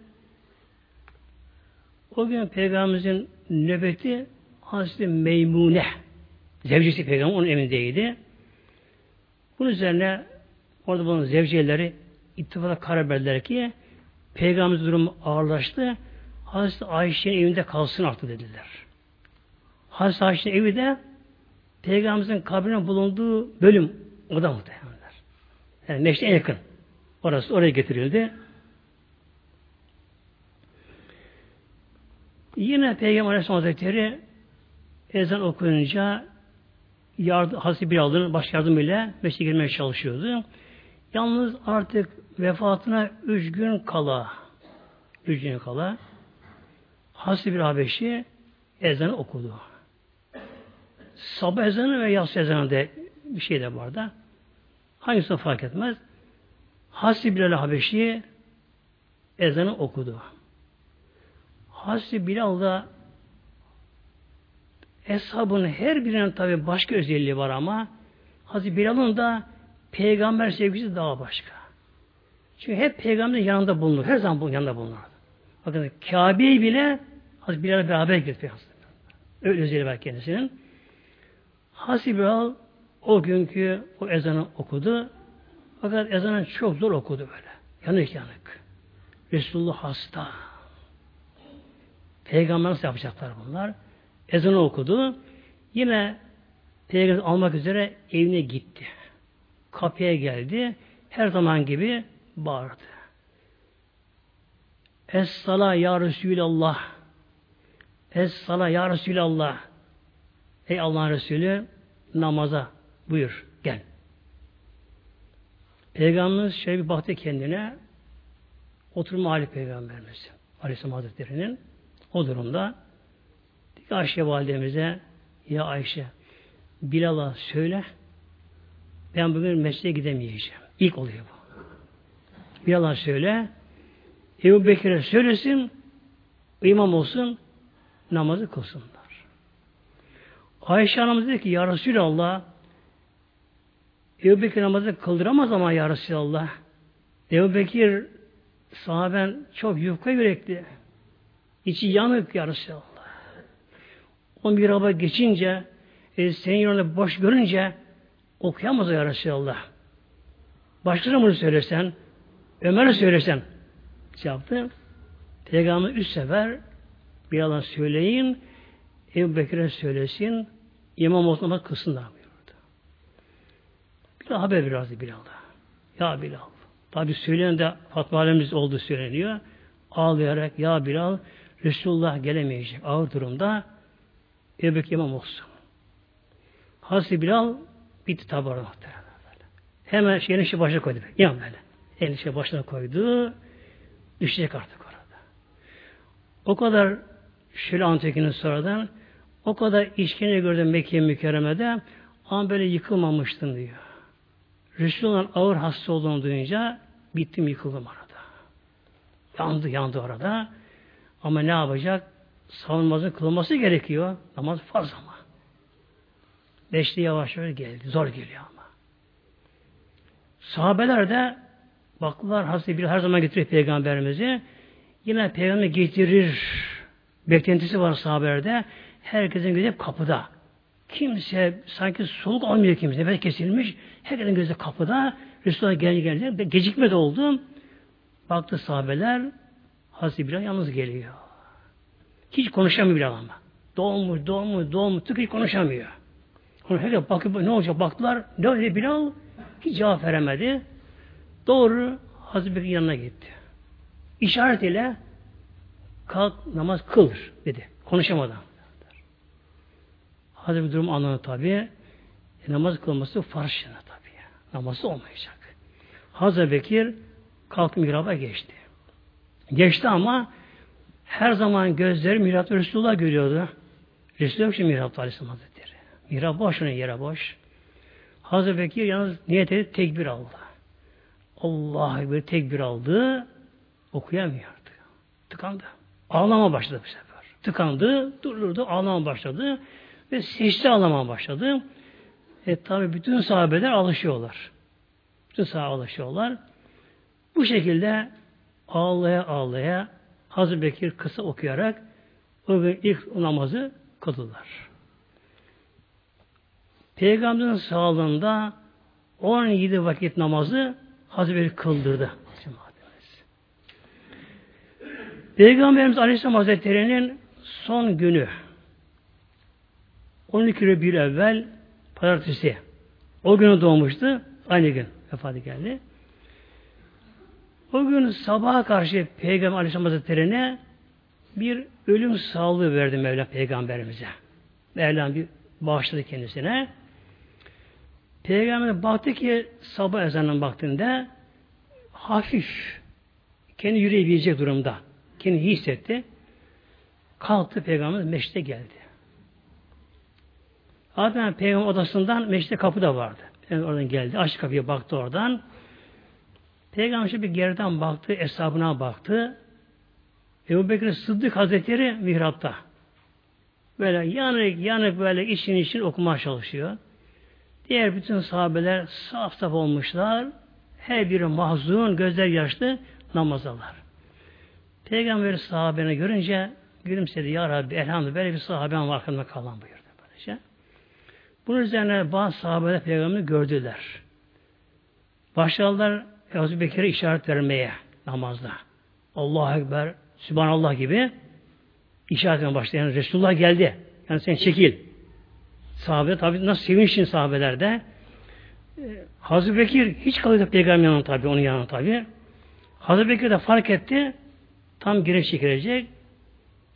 O gün Peygamberimizin nöbeti Hazreti Meymune zevcesi Peygamber onun emindeydi. Bunun üzerine orada bunun zevceleri ittifaka karar verdiler ki Peygamberimiz durumu ağırlaştı. Hazreti Ayşe'nin evinde kalsın artık dediler. Hazreti Ayşe'nin evi de Peygamberimizin kabrinin bulunduğu bölüm o da muhtemelenler. Yani meşte en yakın. Orası oraya getirildi. Yine Peygamber Aleyhisselam Hazretleri ezan okuyunca yardım, Hazreti Bilal'ın baş yardımıyla mescide girmeye çalışıyordu. Yalnız artık vefatına üç gün kala üç gün kala Hazreti bir Habeşi ezanı okudu. Sabah ezanı ve yatsı ezanı da bir şey de var da. Hangisi fark etmez. Hazreti Bilal Habeşi ezanı okudu. Hazreti Bilal da Eshabın her birinin tabi başka özelliği var ama Hazreti Bilal'ın da peygamber sevgisi daha başka. Çünkü hep peygamberin yanında bulunur. Her zaman bunun yanında bulunur. Bakın Kabe'yi bile Hazreti Bilal'le beraber gitti. Öyle özelliği var kendisinin. Hazreti Bilal o günkü o ezanı okudu. Fakat ezanı çok zor okudu böyle. Yanık yanık. Resulullah hasta. Peygamber nasıl yapacaklar bunlar? Ezanı okudu. Yine Peygamber almak üzere evine gitti. Kapıya geldi. Her zaman gibi bağırdı. Es-sala ya Resulallah. Es-sala ya Resulallah. Ey Allah'ın Resulü namaza buyur gel. Peygamberimiz şöyle bir baktı kendine oturma hali Peygamberimiz Aleyhisselam Hazretleri'nin o durumda Ayşe validemize ya Ayşe Bilal'a söyle ben bugün mesleğe gidemeyeceğim. İlk oluyor bu. Bilal'a söyle Ebu Bekir'e söylesin imam olsun namazı kılsınlar. Ayşe Hanımız dedi ki Ya Resulallah Ebu Bekir namazı kıldıramaz ama Ya Resulallah Ebu Bekir sahaben çok yufka yürekli. İçi yanık Ya Resulallah. O miraba geçince e, senin yanında boş görünce okuyamaz ya Resulallah. Başkasına bunu söylesen Ömer'e söylesen şey yaptı. Peygamber üç sefer bir yalan söyleyin Ebu Bekir'e söylesin İmam Osman'a kılsınlar buyurdu. Bir haber biraz Bilal'a. Ya Bilal. Tabi söyleyen de Fatma Alemiz olduğu söyleniyor. Ağlayarak ya Bilal Resulullah gelemeyecek ağır durumda Ebu Bekir olsun. Hazreti Bilal bitti tabi orada Hemen şeyin işi başına koydu. İmam böyle. Elini şey başına koydu. Düşecek artık orada. O kadar şöyle Antekin'in sonradan o kadar işkence gördüm Mekke mükerremede ama böyle yıkılmamıştım diyor. Resulullah'ın ağır hasta olduğunu duyunca bittim yıkıldım arada. Yandı yandı orada. Ama ne yapacak? Savunmazın kılınması gerekiyor. Namaz farz ama. Beşli yavaş yavaş geldi. Zor geliyor ama. Sahabeler de baktılar Hazreti bir her zaman getirir peygamberimizi. Yine peygamber getirir. Beklentisi var sahabelerde. Herkesin gözü kapıda. Kimse sanki soluk almıyor kimse. Nefes kesilmiş. Herkesin gözü kapıda. Resulullah gelince gelince gecikme de oldu. Baktı sahabeler Hazreti Bilal yalnız geliyor. Hiç konuşamıyor bile ama. Doğmuş, doğmuş, doğmuş. Tık hiç konuşamıyor. Onu herkes bakıp ne olacak baktılar. Ne dedi Bilal? Hiç cevap veremedi. Doğru Hazreti yanına gitti. İşaret ile kalk namaz kılır dedi. Konuşamadan. Hazreti durum anladı tabi. E, namaz kılması farz tabi. Namazı olmayacak. Hazreti Bekir kalk mihraba geçti. Geçti ama her zaman gözleri mihrapta Resulullah görüyordu. Resulullah şimdi mihrapta Aleyhisselam Hazretleri. Mihrap boş onun yere boş. Hazreti Bekir yalnız niyet edip tekbir aldı. Allah bir tekbir aldı. Okuyamıyordu. Tıkandı. Ağlama başladı bu sefer. Tıkandı, dururdu, ağlama başladı ve secde ağlama başladı. E tabi bütün sahabeler alışıyorlar. Bütün sahabe alışıyorlar. Bu şekilde ağlaya ağlaya Hazreti Bekir kısa okuyarak o gün ilk namazı kıldılar. Peygamberin sağlığında 17 vakit namazı Hazreti Bekir kıldırdı. Peygamberimiz Aleyhisselam Hazretleri'nin son günü 12 bir evvel pazartesi o günü doğmuştu. Aynı gün vefat geldi. O gün sabaha karşı Peygamber Aleyhisselam Hazretleri'ne bir ölüm sağlığı verdi Mevla Peygamberimize. Mevlam bir bağışladı kendisine. Peygamber baktı ki sabah ezanının baktığında hafif kendi yürüyebilecek durumda. Kendi hissetti. Kalktı Peygamber meşte geldi. Zaten Peygamber odasından meşte kapı da vardı. Yani oradan geldi. Aç kapıya baktı oradan. Peygamber bir geriden baktı, hesabına baktı. Ebu Bekir Sıddık Hazretleri mihrapta. Böyle yanık yanık böyle için için okumaya çalışıyor. Diğer bütün sahabeler saf saf olmuşlar. Her biri mahzun, gözler yaşlı namazdalar. Peygamber sahabeni görünce gülümsedi. Ya Rabbi elhamdülillah böyle bir sahaben var hakkında kalan buyurdu. Böylece. Bunun üzerine bazı sahabeler peygamberi gördüler. Başladılar Hazreti Bekir'e işaret vermeye namazda. Allahu Ekber, Sübhanallah gibi işaret etmeye başladı. Yani Resulullah geldi. Yani sen çekil. Sahabe tabi nasıl sevinçli sahabelerde. Ee, Hazreti Bekir hiç kalıyor peygamber yanına tabi, onun yanına tabi. Hazreti Bekir de fark etti. Tam giriş çekilecek.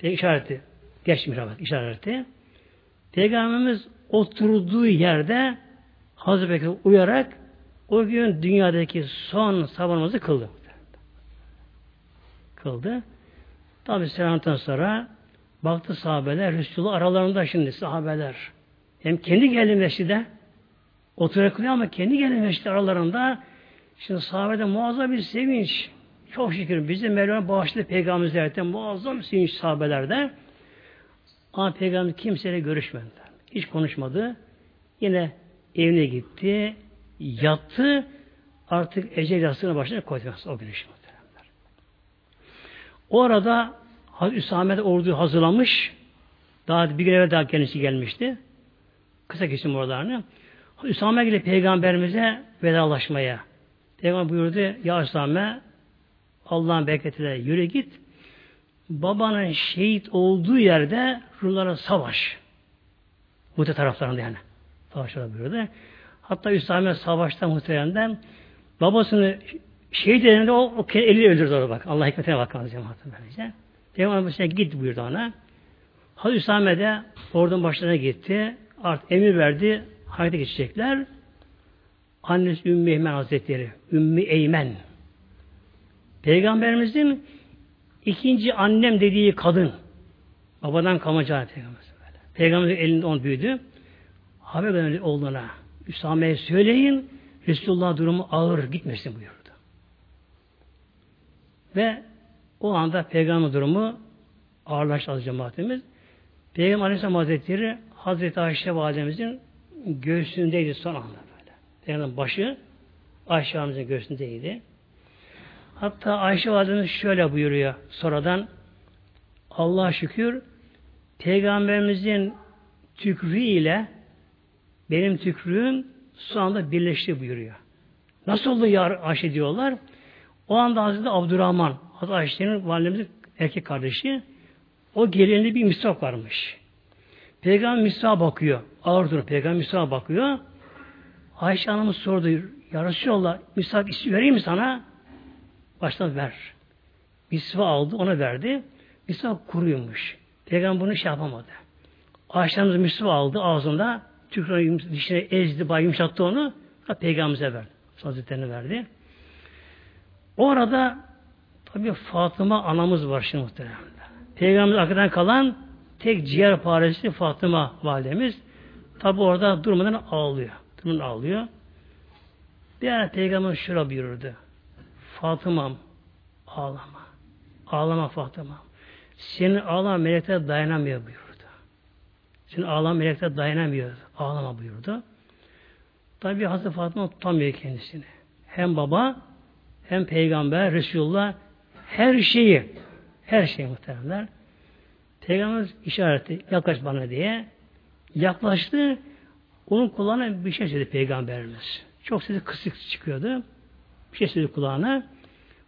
işareti. Geç mirabat işareti. Peygamberimiz oturduğu yerde Hazreti Bekir uyarak o gün dünyadaki son sabah kıldı. Kıldı. Tabi selamdan sonra baktı sahabeler, Resulullah aralarında şimdi sahabeler. Hem kendi geldi mescide oturarak kılıyor ama kendi geldi mescide aralarında şimdi sahabede muazzam bir sevinç. Çok şükür bizi Mevlana bağışladı peygamberlerden muazzam sevinç sahabelerde. Ama peygamber kimseyle görüşmedi. Hiç konuşmadı. Yine evine gitti yattı artık ecel yastığına başına koydu o gün işte. O arada Hazreti Üsame de orduyu hazırlamış. Daha bir gün evvel daha kendisi gelmişti. Kısa kesim oralarını. Üsame ile peygamberimize vedalaşmaya. Peygamber buyurdu ya Üsame Allah'ın bereketiyle yürü git. Babanın şehit olduğu yerde ruhlara savaş. Bu taraflarında yani. Savaşlara buyurdu. Hatta Üsame savaşta muhteremden babasını şehit edildiğinde o, o eli öldürdü onu bak. Allah hikmetine bakın cemaatim böylece. Peygamber mesela git buyurdu ona. Hazreti Üsame de ordunun başlarına gitti. Artık emir verdi. Hayata geçecekler. Annesi Ümmü Eymen Hazretleri. Ümmü Eymen. Peygamberimizin ikinci annem dediği kadın. Babadan kamacağı Peygamberimiz böyle. Peygamberimizin elinde on büyüdü. Haber oğluna. Üsame'ye söyleyin Resulullah durumu ağır gitmesin buyurdu. Ve o anda peygamber durumu ağırlaştı az cemaatimiz. Peygamber Aleyhisselam Hazretleri Hazreti Ayşe Validemizin göğsündeydi son anda böyle. Peygamberin başı Ayşe Validemizin göğsündeydi. Hatta Ayşe Validemiz şöyle buyuruyor sonradan Allah şükür Peygamberimizin tükrü ile benim tükrüğüm su anda birleşti buyuruyor. Nasıl oldu ya Ayşe diyorlar. O anda Hazreti Abdurrahman, Hazreti Ayşe'nin validemizin erkek kardeşi, o gelinde bir misvak varmış. Peygamber Misra bakıyor. Ağır duruyor. Peygamber Misra bakıyor. Ayşe anamız sordu. Ya Resulallah misvak vereyim mi sana? Baştan ver. Misvak aldı ona verdi. Misvak kuruymuş. Peygamber bunu şey yapamadı. Ayşe anamız misvak aldı ağzında. Tükrüğünü dişine ezdi, bay yumuşattı onu. Peygamberimize verdi. Hazretlerine verdi. O arada tabi Fatıma anamız var şimdi muhtemelen. Peygamber arkadan kalan tek ciğer paresi Fatıma validemiz. Tabi orada durmadan ağlıyor. Durmadan ağlıyor. Bir ara Peygamber şöyle buyurdu. Fatıma'm ağlama. Ağlama Fatıma. Senin ağlama melekler dayanamıyor buyurdu. Senin ağlama melekler dayanamıyor. Ağlama buyurdu. Tabi Hazreti Fatıma tutamıyor kendisini. Hem baba hem peygamber, Resulullah her şeyi her şeyi muhteremler. Peygamber işareti yaklaş bana diye yaklaştı. Onun kulağına bir şey söyledi peygamberimiz. Çok sesi kısık çıkıyordu. Bir şey söyledi kulağına.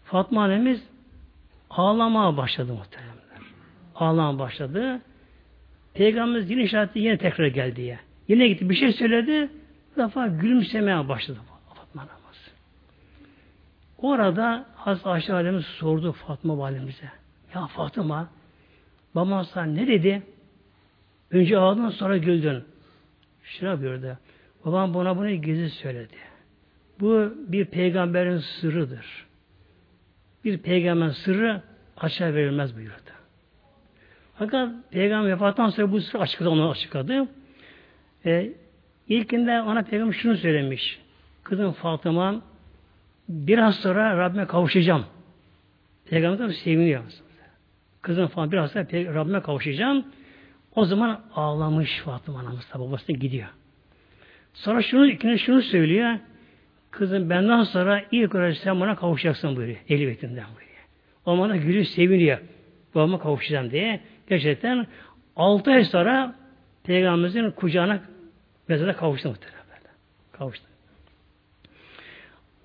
Fatma annemiz ağlamaya başladı muhteremler. Ağlamaya başladı. Peygamberimiz yine işareti yine tekrar geldi diye. Yine gitti bir şey söyledi. Bu defa gülümsemeye başladı Fatma annemiz. Orada Hazreti Ayşe Validemiz sordu Fatma Validemize. Ya Fatıma baban sana ne dedi? Önce ağladın sonra güldün. Şuna buyurdu. Babam bana bunu gizli söyledi. Bu bir peygamberin sırrıdır. Bir peygamberin sırrı açığa verilmez buyurdu. Fakat peygamber vefattan sonra bu sır açıkladı, onu açıkladı. E, ilkinde ona peygamber şunu söylemiş. Kızım Fatıma biraz sonra Rabbime kavuşacağım. Peygamber de seviniyor. Kızım falan biraz sonra Rabbime kavuşacağım. O zaman ağlamış Fatıma anamız da babasına gidiyor. Sonra şunu, ikine şunu söylüyor. Kızım benden sonra ilk olarak sen bana kavuşacaksın buyuruyor. Eli betinden buyuruyor. O bana gülü seviniyor. Babama kavuşacağım diye. Gerçekten altı ay sonra Peygamberimizin kucağına mezara kavuştu muhtemelen. Kavuştu.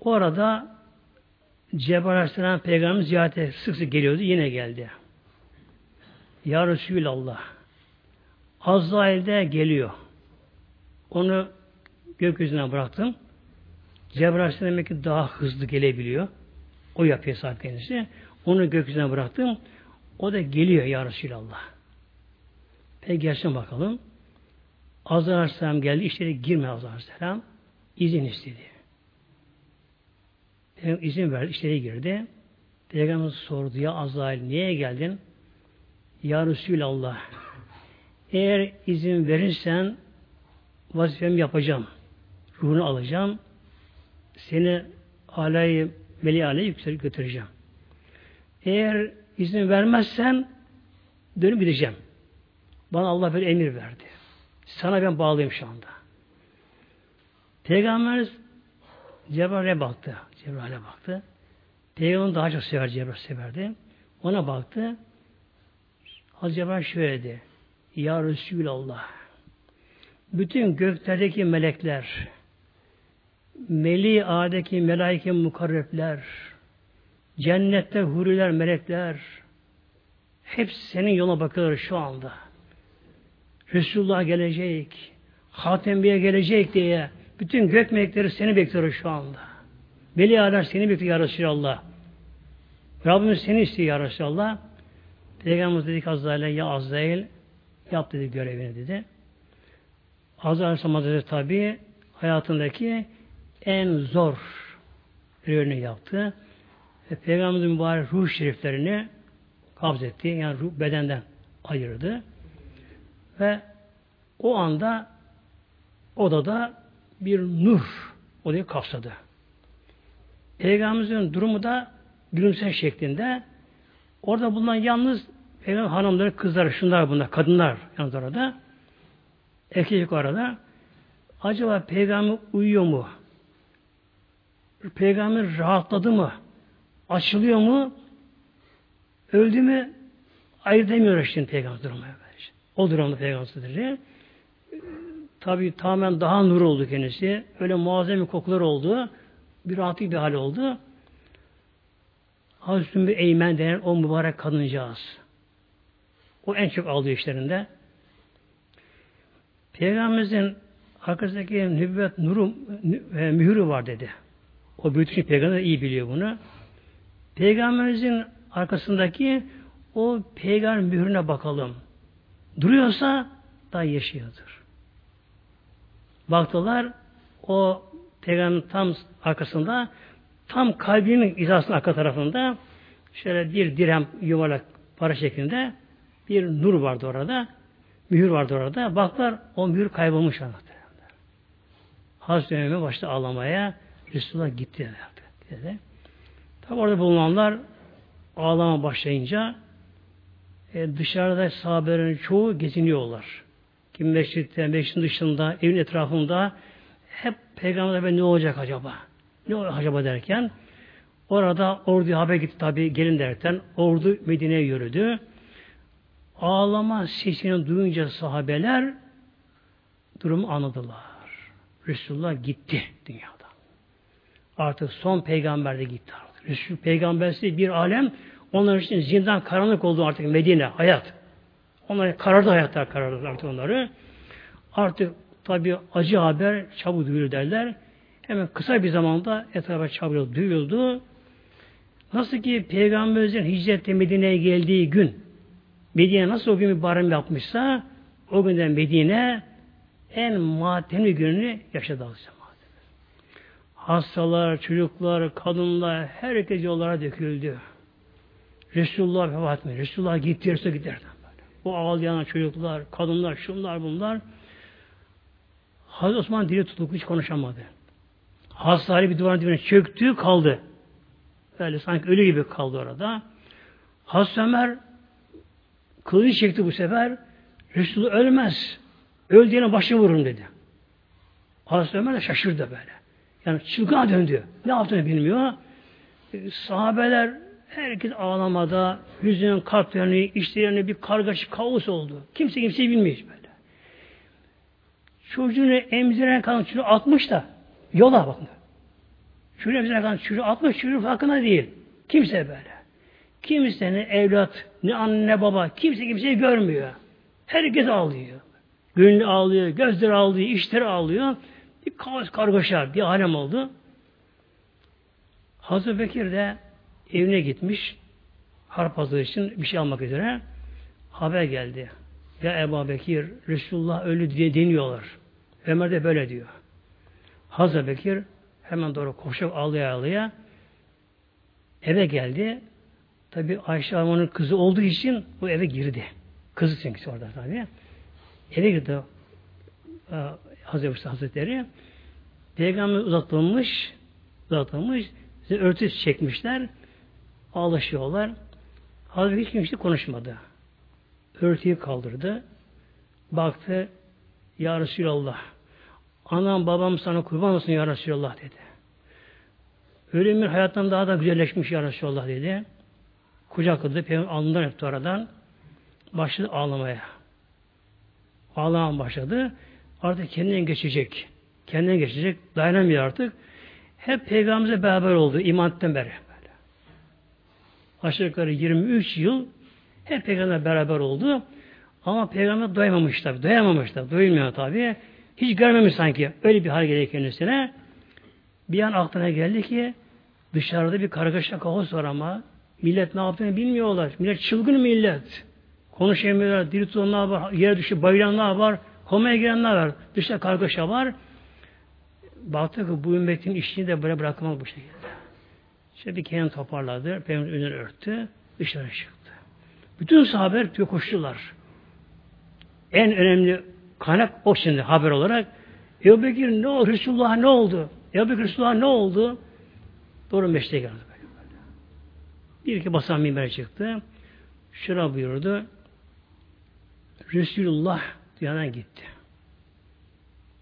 O arada Cebrail Aleyhisselam Peygamberimiz ziyarete sık sık geliyordu. Yine geldi. Ya Resulallah Azrail de geliyor. Onu gökyüzüne bıraktım. Cebrail Aleyhisselam demek ki daha hızlı gelebiliyor. O yapıyor sahip kendisi. Onu gökyüzüne bıraktım. O da geliyor ya Resulallah. Peki gelsin bakalım. Azrail Aleyhisselam geldi. İçeri girme Azrail Aleyhisselam. İzin istedi. Peygamber izin verdi. içeri girdi. Peygamber sordu ya Azrail niye geldin? Ya Resulallah eğer izin verirsen vazifemi yapacağım. Ruhunu alacağım. Seni alayı Meli aleyhi yüksek götüreceğim. Eğer izin vermezsen dönüp gideceğim. Bana Allah bir emir verdi. Sana ben bağlıyım şu anda. Peygamberimiz Cebrail'e baktı. Cebrail'e baktı. Peygamber daha çok sever Cebrail severdi. Ona baktı. Hazreti Cebrail şöyle dedi. Ya Resulallah bütün göklerdeki melekler Meli A'daki melaike mukarrepler cennette huriler melekler hepsi senin yola bakıyor şu anda. Resulullah gelecek, Hatembiye gelecek diye bütün gök melekleri seni bekliyor şu anda. Veli A'lar seni bekliyor ya Resulallah. Rabbimiz seni istiyor ya Resulallah. Peygamberimiz dedik Azrail'e ya Azrail yap dedi görevini dedi. Azrail Aleyhisselam Hazretleri tabi hayatındaki en zor görevini yaptı. Ve Peygamberimizin mübarek ruh şeriflerini kabz etti. Yani ruh bedenden ayırdı. Ve o anda odada bir nur odayı kapsadı. Peygamberimizin durumu da gülümse şeklinde. Orada bulunan yalnız Peygamber hanımları, kızlar, şunlar bunlar, kadınlar yalnız orada. Erkek arada. Acaba peygamber uyuyor mu? Peygamber rahatladı mı? Açılıyor mu? Öldü mü? Ayırt demiyor şimdi peygamber durumu. O durumda peygamber Tabi tamamen daha nur oldu kendisi. Öyle muazzam bir kokular oldu. Bir rahatlık bir hal oldu. Hazreti bir Eymen denen o mübarek kadıncağız. O en çok aldığı işlerinde. Peygamberimizin arkasındaki nübüvvet nuru e, mühürü var dedi. O bütün peygamber iyi biliyor bunu. Peygamberimizin arkasındaki o peygamber mührüne bakalım. Duruyorsa da yaşıyordur. Baktılar o peygamberin tam arkasında tam kalbinin hizasının arka tarafında şöyle bir dirhem yuvarlak para şeklinde bir nur vardı orada. Mühür vardı orada. Baklar o mühür kaybolmuş anlattı. Hazreti Ömer'e başladı ağlamaya. Resulullah gitti. Dedi. Tabi orada bulunanlar ağlama başlayınca e, dışarıda sahabelerin çoğu geziniyorlar. Kim meşritte, meşrin dışında, evin etrafında hep Peygamber ne olacak acaba? Ne olacak acaba derken orada ordu haber gitti tabi gelin derken ordu Medine'ye yürüdü. Ağlama sesini duyunca sahabeler durumu anladılar. Resulullah gitti dünyada. Artık son peygamber de gitti. Resul peygambersiz bir alem onlar için zindan karanlık oldu artık Medine hayat. Onlar karardı hayatlar karardı artık onları. Artık tabi acı haber çabuk duyulur derler. Hemen kısa bir zamanda etrafa çabuk duyuldu. Nasıl ki Peygamberimizin hicrette Medine'ye geldiği gün Medine nasıl o gün bir barın yapmışsa o günden Medine en matemli gününü yaşadı. Hastalar, çocuklar, kadınlar, herkes yollara döküldü. Resulullah vefat etmedi. Resulullah gitti, Resulullah giderdi. O ağlayan çocuklar, kadınlar, şunlar bunlar. Hazreti Osman dili tutup hiç konuşamadı. Hastane bir duvarın dibine çöktü, kaldı. Böyle sanki ölü gibi kaldı orada. Hazreti Ömer kılıcı çekti bu sefer. Resulullah ölmez. Öldüğüne başı vurun dedi. Hazreti Ömer de şaşırdı böyle. Yani çılgına döndü. Ne yaptığını bilmiyor. E, sahabeler herkes ağlamada, yüzünün kalplerini, işlerini bir kargaşık kaos oldu. Kimse kimseyi bilmiyor böyle. Çocuğunu emziren kalan çocuğu atmış da yola bakın. Çocuğu emziren kalan çocuğu atmış çocuğu farkında değil. Kimse böyle. Kimsenin evlat, ne anne ne baba, kimse kimseyi görmüyor. Herkes ağlıyor. Gönlü ağlıyor, gözleri ağlıyor, işleri ağlıyor. Bir kaos kargaşa, bir alem oldu. Hazreti Bekir de evine gitmiş. Harp hazır için bir şey almak üzere. Haber geldi. Ya Ebu Bekir, Resulullah ölü diye deniyorlar. Ömer de böyle diyor. Hazreti Bekir hemen doğru koşup ağlaya ağlaya eve geldi. Tabi Ayşe Hanım'ın kızı olduğu için bu eve girdi. Kızı çünkü orada tabi. Eve girdi e, Hazreti Hazretleri. Peygamber uzatılmış, uzatılmış, örtü çekmişler, ağlaşıyorlar. Hazreti hiç kimse konuşmadı. Örtüyü kaldırdı. Baktı, Ya Resulallah, anam babam sana kurban olsun Ya Resulallah dedi. Ölümün hayattan daha da güzelleşmiş Ya Resulallah dedi. Kucakladı, peygamber alnından öptü aradan. Başladı ağlamaya. Ağlamaya başladı. Artık kendinden geçecek. Kendinden geçecek. Dayanamıyor artık. Hep peygamberimize beraber oldu. imanitten beri. Aşağı yukarı 23 yıl hep peygamber beraber oldu. Ama peygamber doymamış tabi. Doyamamış tabi. Doyulmuyor tabi. Hiç görmemiş sanki. Öyle bir hal geliyor kendisine. Bir an aklına geldi ki dışarıda bir kargaşa kaos var ama millet ne yaptığını bilmiyorlar. Millet çılgın millet. Konuşamıyorlar. Diri tutanlar var. Yere düşüp bayılanlar var. Komaya girenler var. Dışta kargaşa var. Baktı ki bu ümmetin işini de böyle bırakmak bu şekilde. İşte bir kendini toparladı. Peygamber önünü örttü. Dışarı çıktı. Bütün sahabeler diyor koştular. En önemli kaynak o şimdi haber olarak. Ebu Bekir ne oldu? Resulullah ne oldu? Ebu Bekir Resulullah ne oldu? Doğru meşte geldi. Bir iki basan minbere çıktı. Şura buyurdu. Resulullah dünyadan gitti.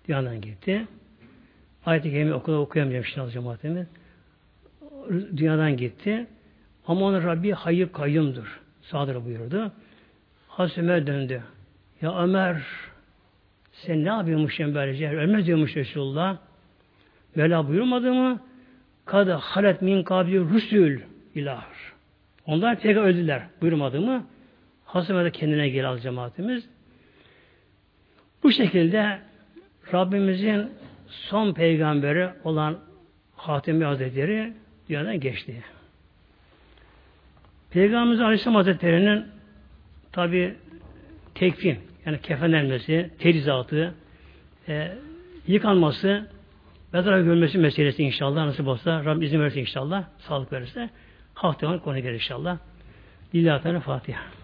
Dünyadan gitti. Ayet-i Kerime okula okuyamayacağım şimdi cemaatimiz. Dünyadan gitti. Ama onun Rabbi hayır kayyumdur. Sadır buyurdu. Hazreti Ömer döndü. Ya Ömer sen ne yapıyormuşsun böylece? Ölmez diyormuş Resulullah. Mevla buyurmadı mı? Kada halet min kabli rusul ilah. Onlar tekrar öldüler. Buyurmadı mı? Hazreti de kendine geri al cemaatimiz. Bu şekilde Rabbimizin son peygamberi olan Hatemi Hazretleri dünyadan geçti. Peygamberimiz Aleyhisselam Hazretleri'nin tabi tekfin yani kefenlenmesi, terizatı, e, yıkanması, mezara gömülmesi meselesi inşallah nasip olsa, Rabbim izin verirse inşallah, sağlık verirse, haftaya konu gelir inşallah. Lillahi Teala Fatiha.